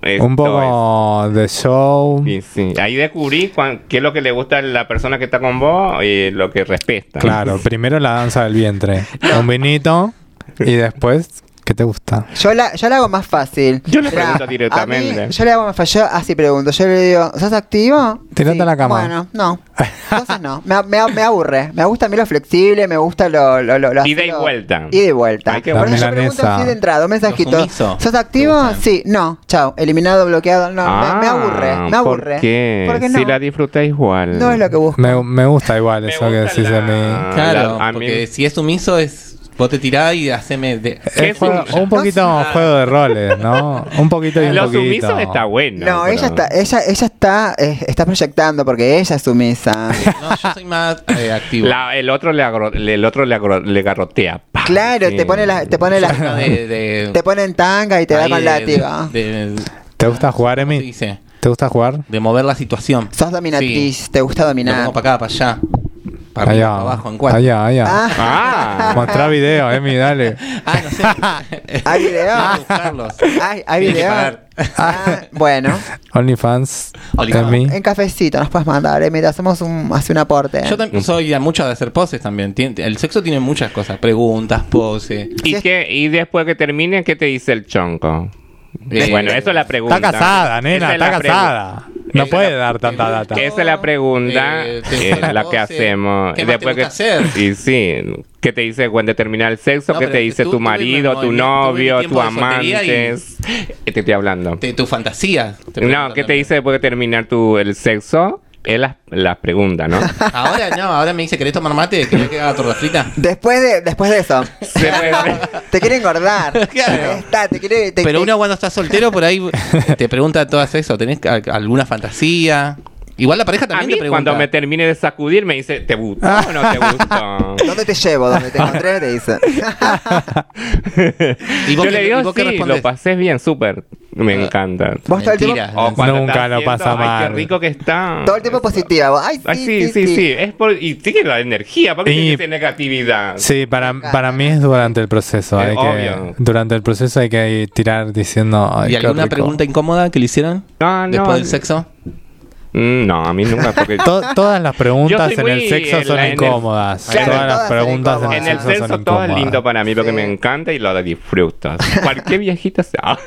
esto un poco de show. sí. Ahí descubrí cuán- qué es lo que le gusta a la persona que está con vos y lo que respeta. Claro, (laughs) primero la danza del vientre. Un vinito y después, ¿qué te gusta? Yo la, yo la hago más fácil. Yo le pregunto a directamente. mí, yo le hago más fácil. Yo así pregunto. Yo le digo, ¿sos activo? Tirate a la cama. Bueno, no. (laughs) Entonces no. Me, me, me aburre. Me gusta a mí lo flexible, me gusta lo. lo, lo, lo Ida y vuelta. Ida y vuelta. Ay, qué Por bueno. eso yo pregunto así de entrada, un mensajito. ¿Sos ¿Te activo? Sí, no. Chao. Eliminado, bloqueado. No, me, me Ah, aburre. Me aburre. ¿Por qué? Porque no. Si la disfruta igual. No es lo que busco. Me, me gusta igual Me eso que decís de la- mí. Claro, la- a mí- porque si es sumiso es vos te tirás y haceme de... ¿Qué Es juego- sumiso? un poquito juego de roles, ¿no? Un poquito y un Lo poquito. sumiso está bueno. No, pero- ella está, ella, ella está, eh, está proyectando porque ella es sumisa. No, yo soy más eh, activo. La- el otro le, agro- el otro le, agro- le garrotea. ¡Pah! Claro, Sí. te pone la, te pone la, Yo de- de- te pone en tanga y te da con látigo. ¿Te gusta jugar, ¿cómo se Emi? ¿Te gusta jugar? De mover la situación. Sos dominatriz, Sí. te gusta Lo dominar. pongo para acá, para allá. Para Allá, para abajo, en cuatro. allá, allá. Ah, Ah, Mostrá video, Emi, dale. (laughs) Ah, no sé. (laughs) ¿Hay video? Hay. Hay, video. Ah, bueno, OnlyFans. Emi. en cafecito nos puedes mandar, eh, mira, hacemos un, hace un aporte. Yo también soy a mucho de hacer poses también. Tien- El sexo tiene muchas cosas. Preguntas, poses. ¿Y, qué, y después que termine, ¿qué te dice el chonco? Eh, bueno, eso es la pregunta. Está casada, nena, Esa es está casada. No puede la- dar tanta data. Esa es la pregunta, Eh, eh, la que pose. hacemos. ¿Qué más te gusta hacer? (laughs) Y sí, ¿qué te dice cuando termina el sexo? No, ¿Qué te dice tú- tu marido, tu novio, tu y- amante? Eh, (laughs) Te estoy hablando. De tu fantasía. te No, ¿qué te también. dice después de terminar tu, el sexo? Es la, la pregunta, ¿no? (laughs) Ahora no, ahora me dice, ¿querés tomar mate? ¿Querés que haga torta frita? Después de, después de eso, Se (laughs) te quiere engordar. (laughs) Claro. Está, te quiere, te- Pero uno cuando está soltero por ahí te pregunta todas eso. ¿Tenés alguna fantasía? Igual la pareja A también mí, te pregunta. cuando me termine de sacudir, me dice, ¿te gustó o (laughs) no te gustó? ¿Dónde te llevo? ¿Dónde te encontré? Te dice. (laughs) ¿Y vos Yo qué- le digo, y vos sí, lo pasé bien, súper. Me encanta. Vos todo el tiempo. O Nunca lo pasa Ay, mal. qué rico que está. todo el tiempo positiva. Ay, sí, Ay, sí, sí, sí, Es por, y sigue la energía. ¿Por qué Y- tiene negatividad? Sí, para, para mí es durante el proceso. Hay que, obvio. durante el proceso hay que tirar diciendo. "Ay, ¿Y qué alguna rico". pregunta incómoda que le hicieron No, no. después del sexo? Mm, No, a mí nunca. Porque (laughs) To- todas las preguntas en el sexo en son la- incómodas. Claro, todas todas las preguntas en el en el sexo sexo son todo es lindo para mí porque Sí. me encanta y lo disfruto. Cualquier viejita sea.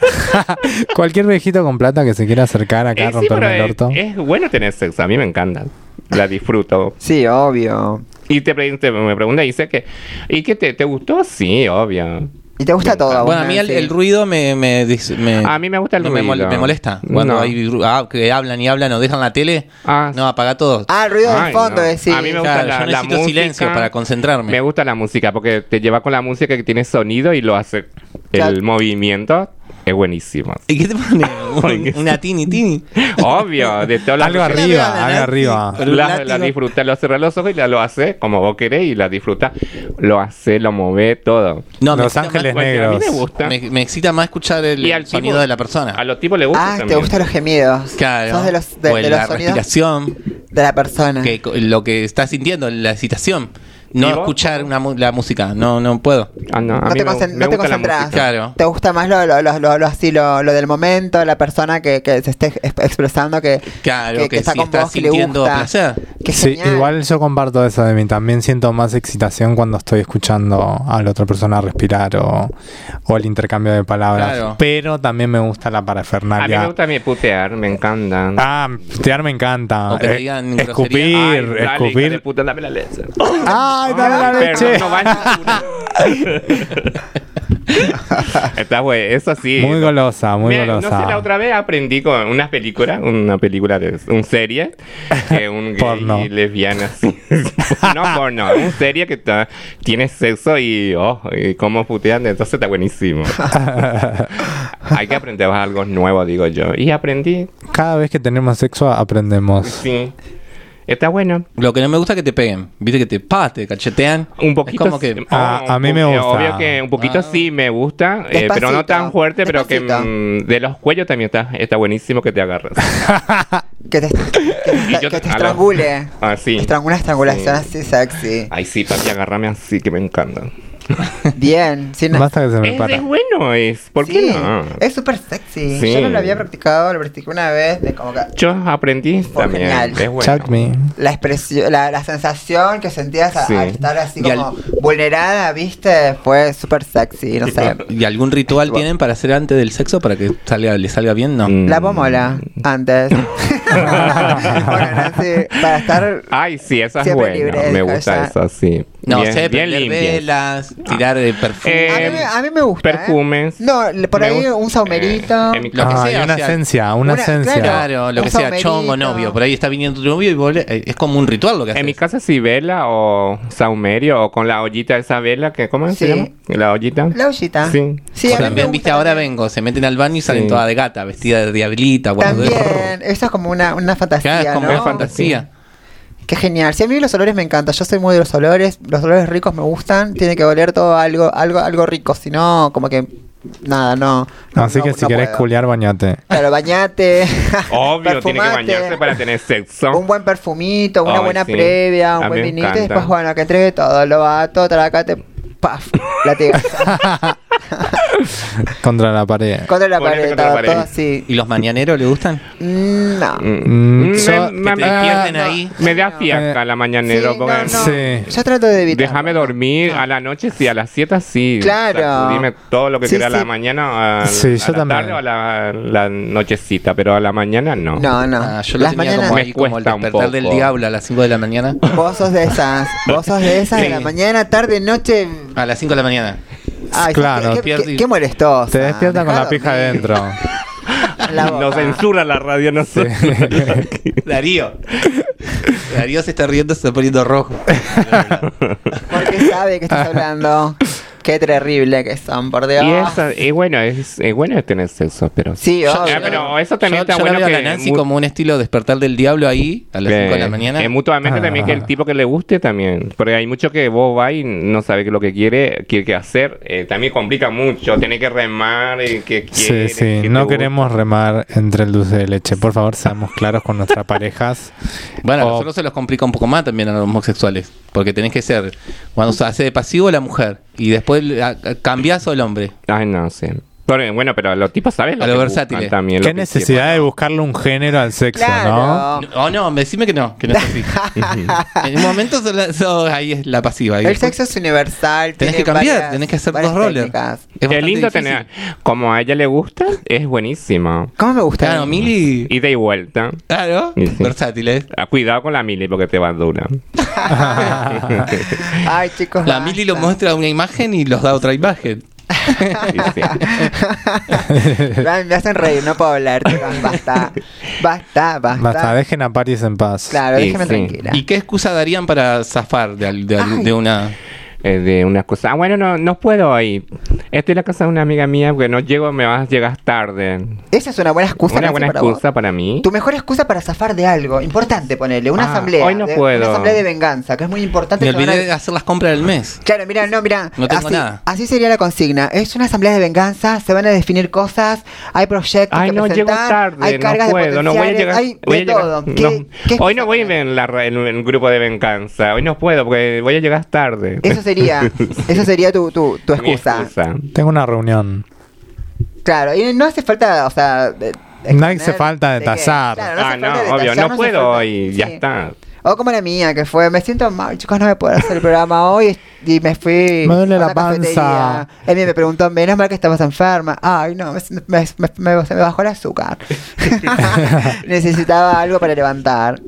(laughs) Cualquier viejito con plata que se quiera acercar acá a Eh, sí, romperme el es, orto. es bueno tener sexo. A mí me encanta. La disfruto. Sí, obvio. Y te, pre- te- me pregunta y dice que. ¿Y qué te, te gustó? Sí, obvio. Y te gusta todo. Bueno, a mí el, ruido me, me, dis- me- A mí me gusta el no me, ruido. mol- me molesta. Cuando No. hay ru- ah, que hablan y hablan o dejan la tele, Ah, no, apaga todo. Ah, el ruido del Ay, fondo, no. es sí. A mí me gusta Claro, la, yo la necesito música. silencio para concentrarme. Me gusta la música porque te lleva con la música que tiene sonido y lo hace. Claro. El movimiento es buenísimo. ¿Y qué te pone? (laughs) Un- una tini tini. Obvio, de todas las Algo arriba, algo arriba. La, la disfruta, lo cerrás los ojos y la lo hace como vos querés y la disfruta. Lo hace, lo mueve, todo. No, Los Ángeles más- Porque a mí Negros. me gusta. Me, me excita más escuchar el Y al sonido tipo- de la persona. A los tipos les gusta Ah, te gustan los gemidos. Claro. Sos de los, de, o de en los la sonidos respiración, de la persona. que, lo que está sintiendo, la excitación. No escuchar una, mu- la música. No, no puedo. Ah, no, No te, no te concentras. Claro. ¿Te gusta más lo, lo, lo, lo- lo así, lo, lo del momento, la persona que, que se esté ex- expresando que, Claro, que, que, está si con estás vos, que le sintiendo gusta? placer. Sí, igual yo comparto eso de mí. También siento más excitación cuando estoy escuchando a la otra persona respirar o, o el intercambio de palabras. Claro. Pero también me gusta la A mí parafernalia. me gusta mi putear, me encanta. Ah, putear me encanta. O que te Eh, digan escupir, Ay, dale, escupir. puta, dame la leche. Ay, dame la leche. no Está bueno, eso sí. Muy golosa, muy Mira, golosa. No sé, la otra vez aprendí con una película, una película de un serie, que un (laughs) gay Porno. y lesbiana (laughs) no porno, un serie que tiene sexo y, oh, y cómo putean, entonces está buenísimo. (laughs) Hay que aprender algo nuevo, digo yo. Y aprendí, Cada vez que tenemos sexo aprendemos. sí. Está bueno. Lo que no me gusta es que te peguen. Viste que te pa, te cachetean. Un poquito. Es como que. sí. A- Oh, a mí me gusta. Obvio que un poquito Ah. sí me gusta, eh, pero no tan fuerte, pero que mm, de los cuellos también está, está buenísimo que te agarras. (laughs) Que te, que te- que te estrangule. Ah, sí. Estrangula, estrangulación Sí. así sexy. Ay, sí, papi, agárrame así que me encanta. (laughs) Bien. Sí, no- Basta que se me Es, para. es bueno, es. ¿Por sí, qué no? Es súper sexy. Sí. Yo no lo había practicado, lo practiqué una vez. De como que Yo aprendí también. genial. Es bueno. Chuck me. la expresión, la, la sensación que sentías a- Sí. al estar así al- como vulnerada, viste, fue súper sexy, no sé. ¿Y algún ritual tienen para hacer antes del sexo para que salga, le salga bien? No. Mm. La pomola, antes. (laughs) bueno, para estar... Ay, sí, eso es libre de me gusta eso, sí. No bien, sé, bien prender limpias. velas, tirar de perfume. Eh, a, mí, me- a mí me gusta. ¿eh? perfumes. No, le- por Me ahí gusta- un saumerito. eh, en mi Lo que Ah, sea, y una o sea, esencia, una una- esencia. Claro, lo Un que sea, chongo, novio. Por ahí está viniendo tu novio y vos le- eh, es como un ritual lo que haces. En mi casa sí vela o saumerio o con la ollita esa vela que ¿cómo Sí. se llama? La ollita. La ollita. Sí. Sí, a mí me también, gusta viste, ahora también. vengo, se meten al baño y salen Sí. toda de gata, vestida de diablita. bueno, de- También, eso es como una, una fantasía, Claro, es como ¿no? una fantasía. Qué genial. Si a mí los olores me encantan, yo soy muy de los olores, los olores ricos me gustan, tiene que oler todo algo, algo, algo rico, si no, como que nada, no. no, Así no- que si no querés puedo. culiar, bañate. Claro, bañate. (laughs) Obvio, tiene que bañarse para tener sexo. Un buen perfumito, una Ay, buena sí. previa, un A buen vinito y después, bueno, que entregue todo, lo bato, tracate, paf, latigazo. (laughs) (laughs) Contra la pared. Contra la Ponete pared, contra la pared. todo así. ¿Y los mañaneros le gustan? Mm, No. Mm, yo- me, que te me- despierten ah, ahí. me da fiaca Eh, la mañanero. Sí, porque- no, no. Sí. Yo trato de evitar. Déjame dormir a la noche, sí, a las 7 sí. Claro. Dime todo lo que Sí, quiera a la sí. mañana, a, Sí, a yo la también. tarde o a la, la nochecita, pero a la mañana no. No, no. Ah, yo lo Las tenía mañanas. como Me ahí, como el cuesta un despertar del poco. diablo a las 5 de la mañana. Vos sos de esas. Vos sos de esas de la mañana, tarde, noche. A las 5 de la mañana. Ay, Claro, qué, qué, qué molestosa. Te despierta con la pija dormir. adentro. (laughs) La No boca. censura la radio, no sé. (laughs) Darío. Darío se está riendo, se está poniendo rojo. (laughs) Porque sabe que estás hablando. Qué terrible que son, por Dios. y, eso, y bueno, es, es bueno tener sexo, pero... Sí, Yo- obvio. Ah, pero eso también yo, está yo bueno veo a que... la Nancy mu- como un estilo despertar del diablo ahí a las 5 de la mañana. eh, mutuamente también que el tipo que le guste también. Porque hay mucho que vos vas y no sabe qué es lo que quiere, quiere que hacer. Eh, también complica mucho. Tiene que remar y que Sí, quiere. sí. te No gusta. queremos remar entre el dulce de leche. Por favor, seamos claros con nuestras parejas. (laughs) Bueno, a nosotros se los complica un poco más también a los homosexuales. Porque tenés que ser, cuando se hace de pasivo la mujer y después cambiás el hombre. Ay, no sé. Pero, bueno, pero los tipos saben lo A lo que buscan también. Qué lo que necesidad de buscarle un género al sexo, ¿no? Claro. Oh, no, decime que no, que no es así. (laughs) en un momento so- so- ahí es la pasiva. Y El después sexo es universal. Tenés tiene que cambiar, varias- tenés que hacer varias dos roles. técnicas. es Qué bastante lindo difícil. tener. Como a ella le gusta, es buenísimo. ¿Cómo me gusta? Claro, Mili. Ida y vuelta. Claro, sí. versátiles. Ah, Cuidado con la mili porque te va dura. (laughs) Ay, chicos. La Mili lo basta. muestra una imagen y los da otra imagen. (laughs) Me hacen reír, no puedo hablar. Basta. Basta, basta. Basta, dejen a Paris en paz. Claro, sí. tranquila. ¿Y qué excusa darían para zafar de, al- de al- Ay. de una... eh, de una cosa. Ah, bueno, no, no puedo ir. Estoy en la casa de una amiga mía porque no llego, me vas, llegas tarde. Esa es una buena excusa. Una buena para vos. excusa para mí. Tu mejor excusa para zafar de algo. Importante ponerle. Una Ah, asamblea. hoy no de- puedo. Una asamblea de venganza, que es muy importante. Me a- olvidé de hacer las compras del mes. Claro, mira, no, mira. No tengo así, nada. así sería la consigna. Es una asamblea de venganza, se van a definir cosas, hay proyectos Ay, que no llego presentar, tarde, hay no cargas de puedo, no voy a llegar. hay voy a de llegar- todo. no. ¿Qué- qué Hoy no voy en, la, en el grupo de venganza. Hoy no puedo porque voy a llegar tarde. Eso sería, (laughs) eso sería tu, tu, excusa. excusa. Tengo una reunión. Claro, y no hace falta, o sea... de- No exponer hace falta de que- detallar. claro, no ah, no, obvio, detallar, no hace puedo falta- hoy, ya sí. está. O como la mía, que fue, me siento mal, chicos, no me puedo hacer el programa hoy y me fui Me duele a la cafetería. panza. Él me preguntó, menos mal que estabas enferma. Ay, no, me, me- me- me- se me bajó el azúcar. (laughs) (laughs) Necesitaba algo para levantar.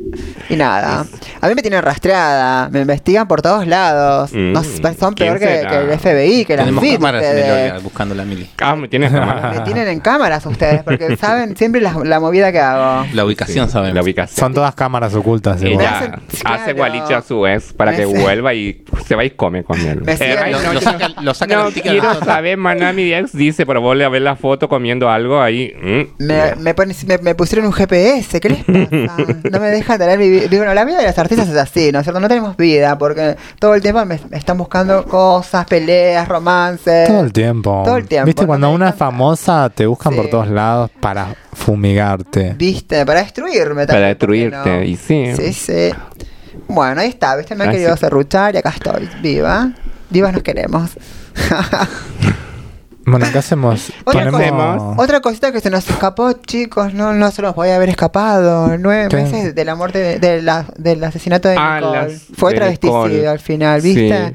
Y nada. A mí me tienen rastreada, me investigan por todos lados. Mm, No son ¿quién peor que, el FBI, que Tenemos cámaras buscando la mili. Ah, me tienes cámara. (laughs) Me tienen en cámaras ustedes, porque saben siempre la, la movida que hago. La ubicación, Sí, sabemos. La ubicación. Son todas cámaras ocultas. igual. (laughs) Hace claro. gualicho a su ex para que hace- vuelva y se va y come con él. Lo, no, lo yo- saca, lo saca no quiero saber, maná, mi ex dice, pero vuelve a ver la foto comiendo algo ahí. mm. Me, me, ponen- me, me pusieron un GPS, ¿qué les pasa? (laughs) No me dejan tener mi vida. Digo, no, la vida de las artistas es así, ¿no es cierto? No tenemos vida, porque todo el tiempo me, me están buscando cosas, peleas, romances. Todo el tiempo. Todo el tiempo, Viste, no cuando me una famosa, te buscan Sí. por todos lados para fumigarte. ¿Viste? Para destruirme Para también, ¿por qué destruirte, no? y sí. Sí, sí. Bueno, ahí está, ¿viste? Me he Así- querido serruchar y acá estoy, viva. Vivas nos queremos. (laughs) Bueno, ¿qué hacemos? (laughs) Otra, ¿Qué cosa- hacemos? otra cosita que se nos escapó, chicos, no, no se nos podía haber escapado. Nueve ¿Qué? meses de la muerte de, de la- del asesinato de Nicole. Fue de travesticidio Nicole. al final, ¿viste? Sí.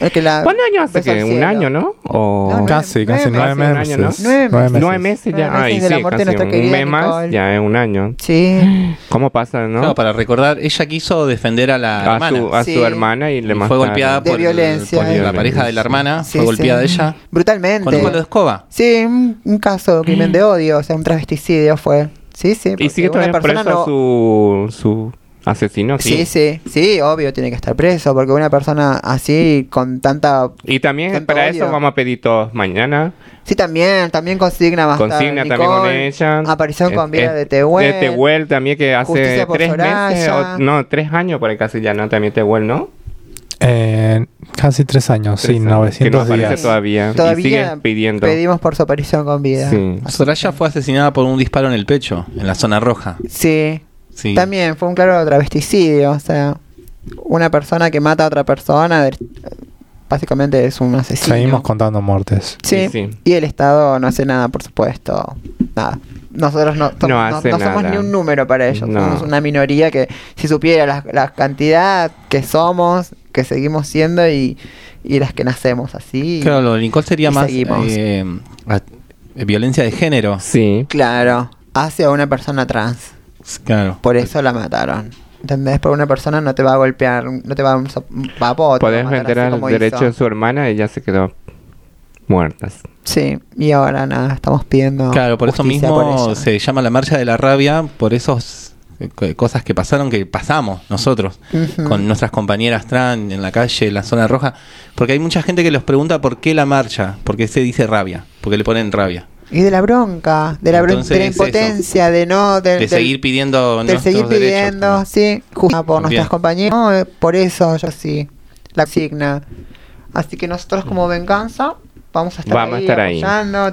El que la ¿Cuántos años hace que? ¿Un año, no? O... No, no, Casi, Nueve casi nueve meses. meses. Año, ¿no? Nueve meses. Nueve meses ya. Nueve Ay, meses de la sí, muerte de casi nuestra un querida mes más, Nicole. ya es un año. Sí. ¿Cómo pasa, no? Claro, para recordar, ella quiso defender a la a hermana. su, a Sí. su hermana y le Y mataron. fue golpeada De por, violencia, por eh. la pareja de la hermana, Sí, fue golpeada sí. ella Brutalmente. con un palo de escoba. Sí, un, un caso de crimen de odio, o sea, un travesticidio fue. Sí, sí. Y sigue una todavía persona preso no- su, su asesino, Sí, sí, sí, obvio, tiene que estar preso, porque una persona así, con tanta... Y también para odio. eso vamos a pedir todos mañana. Sí, también, también consigna más Consigna también con ella. Aparición con vida de Tehuel. De Tehuel también que hace tres meses, o- no, tres años por ahí casi ya, ¿no? También Tehuel, ¿no? Eh, casi tres años, Tres sí, años, que no 900 días. todavía. y Todavía sigue pidiendo. pedimos por su aparición con vida. Sí. Soraya fue asesinada por un disparo en el pecho, en la zona roja. Sí, Sí. también fue un claro travesticidio, o sea, una persona que mata a otra persona, básicamente es un asesino. Seguimos contando muertes. Sí, Sí, sí. y el Estado no hace nada, por supuesto. Nada. Nosotros no, som- No no- hace no somos nada. ni un número para ellos. No. Somos una minoría que, si supiera la, la cantidad que somos, que seguimos siendo y, y las que nacemos así. Claro, lo de Nicole sería más eh, eh, violencia de género. Sí. Claro, hacia una persona trans. Claro. Por eso la mataron. ¿Entendés? Porque una persona no te va a golpear, no te va a un papo. Podés vender al derecho hizo. de su hermana y ya se quedó muertas. Sí, y ahora nada, estamos pidiendo. Claro, por eso mismo por ella. se llama la marcha de la rabia, por esos eh, co- cosas que pasaron, que pasamos nosotros, con nuestras compañeras trans en la calle, en la zona roja, porque hay mucha gente que los pregunta por qué la marcha, porque se dice rabia, porque le ponen rabia, Y de la bronca, de la, bron- Entonces de la eso. impotencia, de no. De, seguir pidiendo de seguir derechos. pidiendo, sí, justo por Bien. nuestras compañeras. No, por eso yo sí, la signa. Así que nosotros como venganza vamos a estar Vamos a ahí.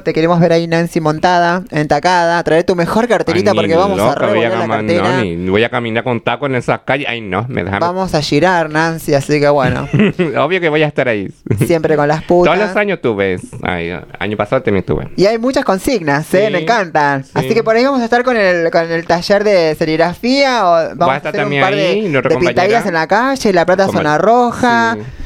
Te queremos ver ahí Nancy montada, entacada. Traer tu mejor carterita Ay, porque vamos a loca, revolver la cartera. no, voy a caminar con tacos en esas calles. Ay, no, me. Vamos a girar, Nancy, así que bueno, (laughs) Obvio que voy a estar ahí. siempre con las putas. Todos los años tuve. Ay, año pasado también tuve. Y hay muchas consignas, ¿eh? Sí, me encantan. sí. Así que por ahí vamos a estar con el, con el taller de serigrafía o vamos Va a a, estar hacer un también par ahí, de, de en la calle, La Plata Zona Roja, Sí.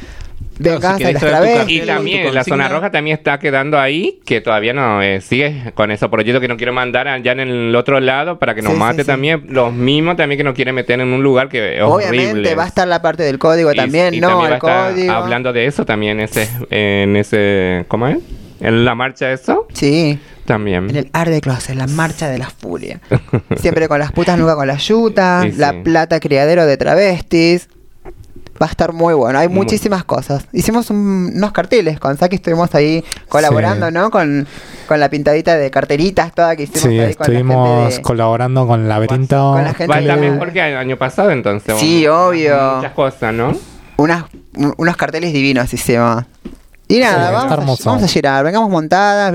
Venganza si de las. Y también la zona roja también está quedando ahí, que todavía no eh, sigue con esos proyectos que no quiero mandar allá en el otro lado para que nos Sí, mate sí. también. Los mismos también que nos quieren meter en un lugar que es Obviamente horrible. va a estar la parte del código Y- también, y no, también el va a estar código. Hablando de eso también ese, en ese, ¿cómo es? En la marcha eso Sí, también. en el Art de Closet, la marcha de la furia. (laughs) Siempre con las putas, nunca con la yuta, Sí, la sí. plata criadero de travestis. Va a estar muy bueno, hay Muy- muchísimas cosas. Hicimos un- unos carteles, con Saki estuvimos ahí colaborando, Sí. ¿no? Con, con la pintadita de carteritas, toda que hicimos Sí, ahí con la estuvimos gente de- colaborando con Laberinto. Con la gente Va a estar de- mejor que el año pasado entonces. Sí, obvio. Muchas cosas, ¿no? unas, un- unos carteles divinos hicimos. Y nada, Sí, vamos, a, vamos a girar. Vengamos montadas,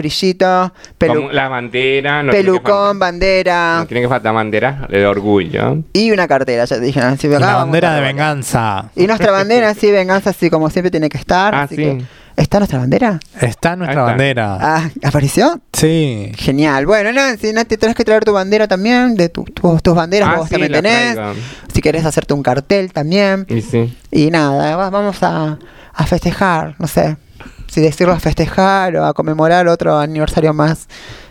pelu- Como la bandera. No tiene que pelucón, bandera No tiene que faltar bandera de orgullo. y una cartera. Ya te dije, ¿no? Si acá la bandera de venganza. Y nuestra bandera, sí, venganza, así como siempre tiene que estar. Ah, así sí. que- ¿Está nuestra bandera? Está nuestra está. bandera. Ah, ¿apareció? Sí. Genial. Bueno, Nancy, Nancy, tenés que traer tu bandera también, de tu- tu- tus banderas Ah, vos sí, también tenés. traigo. Si querés hacerte un cartel también. Y sí. Y nada, va- vamos a, a festejar, no sé, si decirlo a festejar o a conmemorar otro aniversario más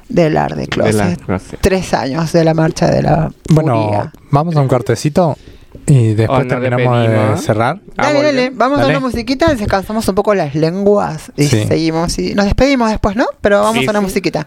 del Art de De Closet. Tres años de la marcha de la Bueno, furia. vamos a un cortecito y después Oh, nos terminamos de despedimos. cerrar. Ah, Dale, dale, vamos a una musiquita, descansamos un poco las lenguas y Sí. seguimos. Y nos despedimos después, ¿no? Pero vamos Sí, a una sí. musiquita.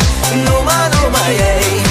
no ma, no ma, yeah.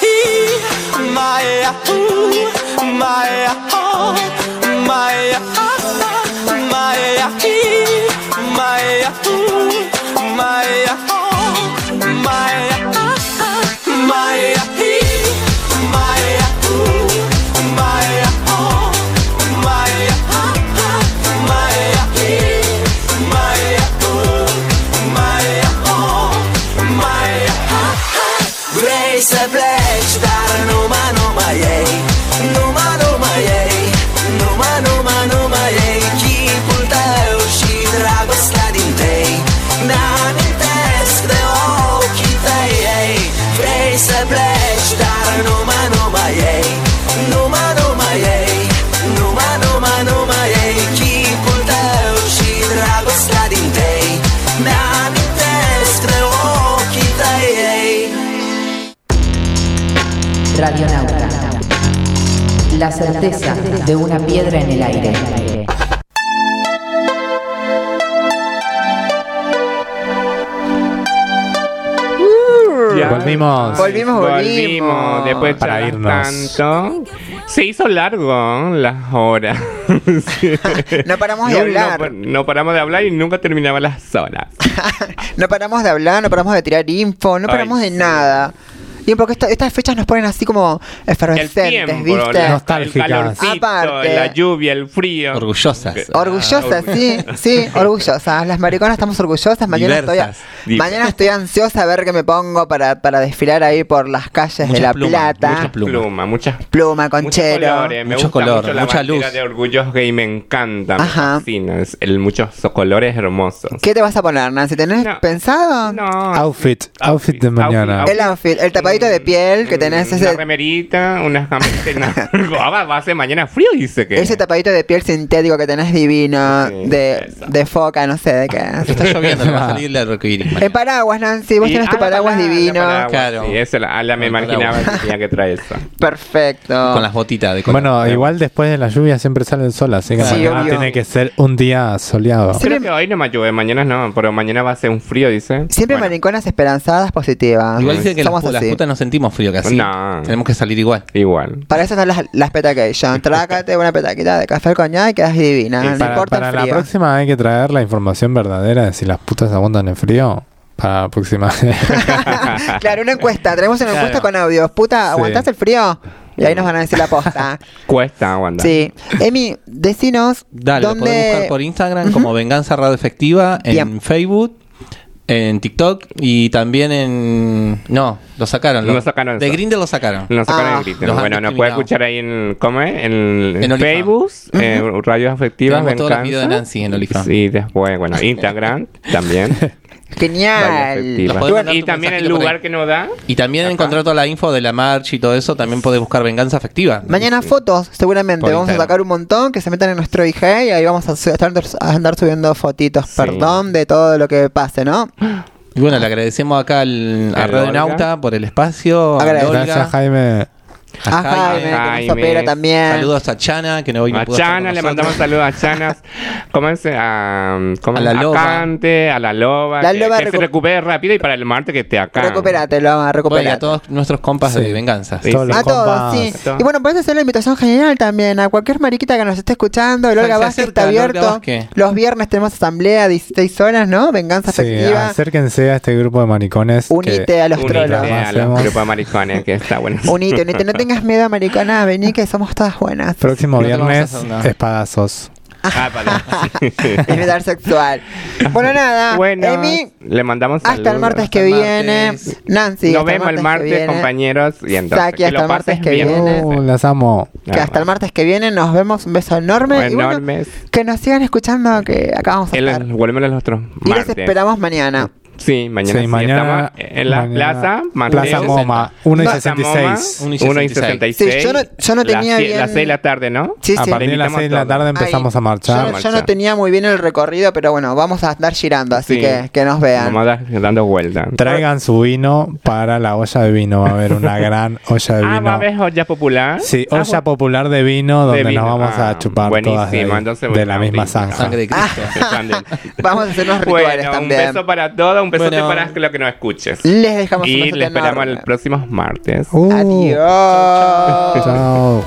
he, my ooh, my oh, my ah, my he, my ooh, my La certeza de una piedra en el aire. Ya. Volvimos. Volvimos, volvimos. Después Para irnos. tanto. Se hizo largo las horas. (laughs) No paramos de No, hablar. No, no paramos de hablar y nunca terminaban las horas. (laughs) no paramos de hablar, no paramos de tirar info, no Ay, paramos de sí. nada. Y porque esta- estas fechas nos ponen así como El efervescentes, tiempo, ¿viste? la- el Nostálgicas. calorcito, Aparte. la lluvia, el frío. Orgullosas. Orgullosas, sí, (laughs) sí, orgullosas. Las mariconas estamos orgullosas. Mañana estoy, mañana estoy ansiosa a ver qué me pongo para, para desfilar ahí por las calles de La plumas, Plata. muchas plumas. Pluma, muchas Pluma, Muchos conchero. colores, me Mucho gusta color, mucho la mucha luz. de orgullos gay, me encanta, me Ajá. fascina, es el muchos colores hermosos. ¿Qué te vas a poner, Nancy? ¿Tenés No. pensado? No. Outfit, outfit de mañana. El outfit, el tapadito de piel que tenés Una ese, remerita, unas camisetas. (laughs) Ah, va, va a ser mañana frío, dice que. ese tapadito de piel sintético que tenés divino, Sí, de, de foca, no sé de qué. (laughs) Está lloviendo, le va a salir el arcoíris. En paraguas, Nancy, vos Y- tenés ah, tu la paraguas palabra, divino. la paraguas, Claro. Sí, eso la, ah, la me imaginaba que tenía que traer eso. (laughs) Perfecto. Con las botitas de color. Bueno, igual después de la lluvia siempre sale el sol, así que Sí, mañana obvio. tiene que ser un día soleado. Creo que hoy no me llueve, mañana no, pero mañana va a ser un frío, dice. Siempre Bueno, mariconas esperanzadas, positivas. Igual dicen que las, Somos las así. putas no sentimos frío casi. No. Tenemos que salir igual. Igual. Para eso son las, las petacation. Trácate una petaquita de café al coñac y quedas divina. No Para, importa para el la frío. próxima hay que traer la información verdadera de si las putas aguantan el frío. Para la próxima. (laughs) (laughs) claro, una encuesta. Tenemos una Claro. encuesta con audios. Puta, Sí. ¿aguantás el frío? Y ahí nos van a decir la posta. (laughs) Cuesta aguantar. sí. Emi, decinos Dale, lo podés buscar dónde... por Instagram como Venganza Radio Efectiva, en Bien. Facebook, en TikTok y también en... No, lo sacaron. Lo sacaron De. Grindr lo sacaron. No sacan Ah. Bueno, nos puede escuchar ahí en. ¿Cómo es? En, En en. Facebook, en Radio Afectiva. Tenemos todos los Venganza. videos de Nancy en OnlyFans. Sí, después, bueno, (laughs) Instagram también. Genial. Afectiva. Y también el lugar que nos da. Y también Acá. encontrar toda la info de la march y todo eso, también podés buscar Venganza Efectiva. Mañana fotos, seguramente. Por vamos a sacar un montón que se metan en nuestro IG y ahí vamos a, su- estar, a andar subiendo fotitos, Sí. perdón, de todo lo que pase, ¿no? Y bueno, le agradecemos acá al, a Radio. Nauta por el espacio. Gracias, Jaime. A a Jaime, Jaime. que nos Jaime. opera también. Saludos a Chana, que no hoy no A pudo Chana, le mandamos saludos a Chanas. (laughs) ¿Cómo es? A, ¿cómo A la loba. Cante, a la loba. La que, loba que se recu- recupere rápido y para el martes que esté acá. Recuperate, lo vamos a Bueno, y recuperar. a todos nuestros compas Sí. de Venganza. Sí, A todos, sí. Y bueno, puedes hacer la invitación general también a cualquier mariquita que nos esté escuchando. El Olga Vázquez está abierto. Los viernes tenemos asamblea a 16 horas, ¿no? Venganza Sí, efectiva. acérquense a este grupo de maricones. Unite que- a los Unite trolos. Vamos, a los grupos de maricones, que está bueno. Unite, unite. No (laughs) tengas miedo, maricona. Vení que somos todas buenas. Próximo No a viernes, espadazos. Ah, vale. (laughs) Imitar sexual. Bueno, nada. bueno, Emi, le mandamos hasta el saludos. martes que Hasta el viene. martes. Nancy, Nos hasta vemos el que martes, viene. compañeros. Y entonces, Saki, que hasta el martes que bien. viene. Uh, las amo. Que hasta el martes que viene nos vemos. Un beso enorme. Y bueno, Enormes. que nos sigan escuchando, que acá vamos a El, estar. volvemos los otros Y los martes. esperamos mañana. Sí, mañana, Sí, sí, mañana- estamos en la mañana- plaza Plaza Mateo. Moma, 1 y Plaza Moma, 66. 1 y 1 y 66. 66. Sí, yo no- yo no tenía bien- Las 6 de la tarde, ¿no? Sí, A sí. partir de las invitamos 6 de la tarde empezamos Ahí. a marchar. Yo, yo no tenía muy bien el recorrido, pero bueno, vamos a andar girando, así Sí. que que nos vean. Vamos a dar- dando vueltas. Traigan su vino para la olla de vino. Va a haber una (laughs) gran olla de Ah, va a vino. haber olla popular. Sí, Ah, olla bu- popular de vino donde vino. nos vamos Ah, a chupar buenísimo, todas de, entonces de la a misma zanja. Sangre de Cristo. (laughs) Vamos a hacer unos rituales también. un beso para todos, un besote Bueno. para lo que nos escuches. Les dejamos un Y besote le esperamos el próximo martes. Uh, Adiós. Chao.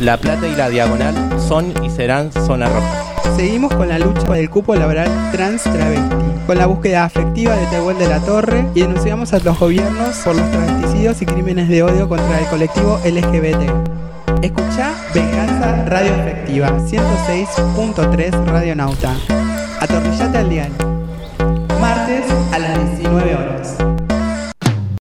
La Plata y la Diagonal son y serán zona roja. Seguimos con la lucha por el cupo laboral trans travesti, con la búsqueda afectiva de Tehuel de la Torre y denunciamos a los gobiernos por los travesticidios y crímenes de odio contra el colectivo LGBT. Escucha Venganza Radio Efectiva 106.3 Radio Nauta. Atornillate al diario. Martes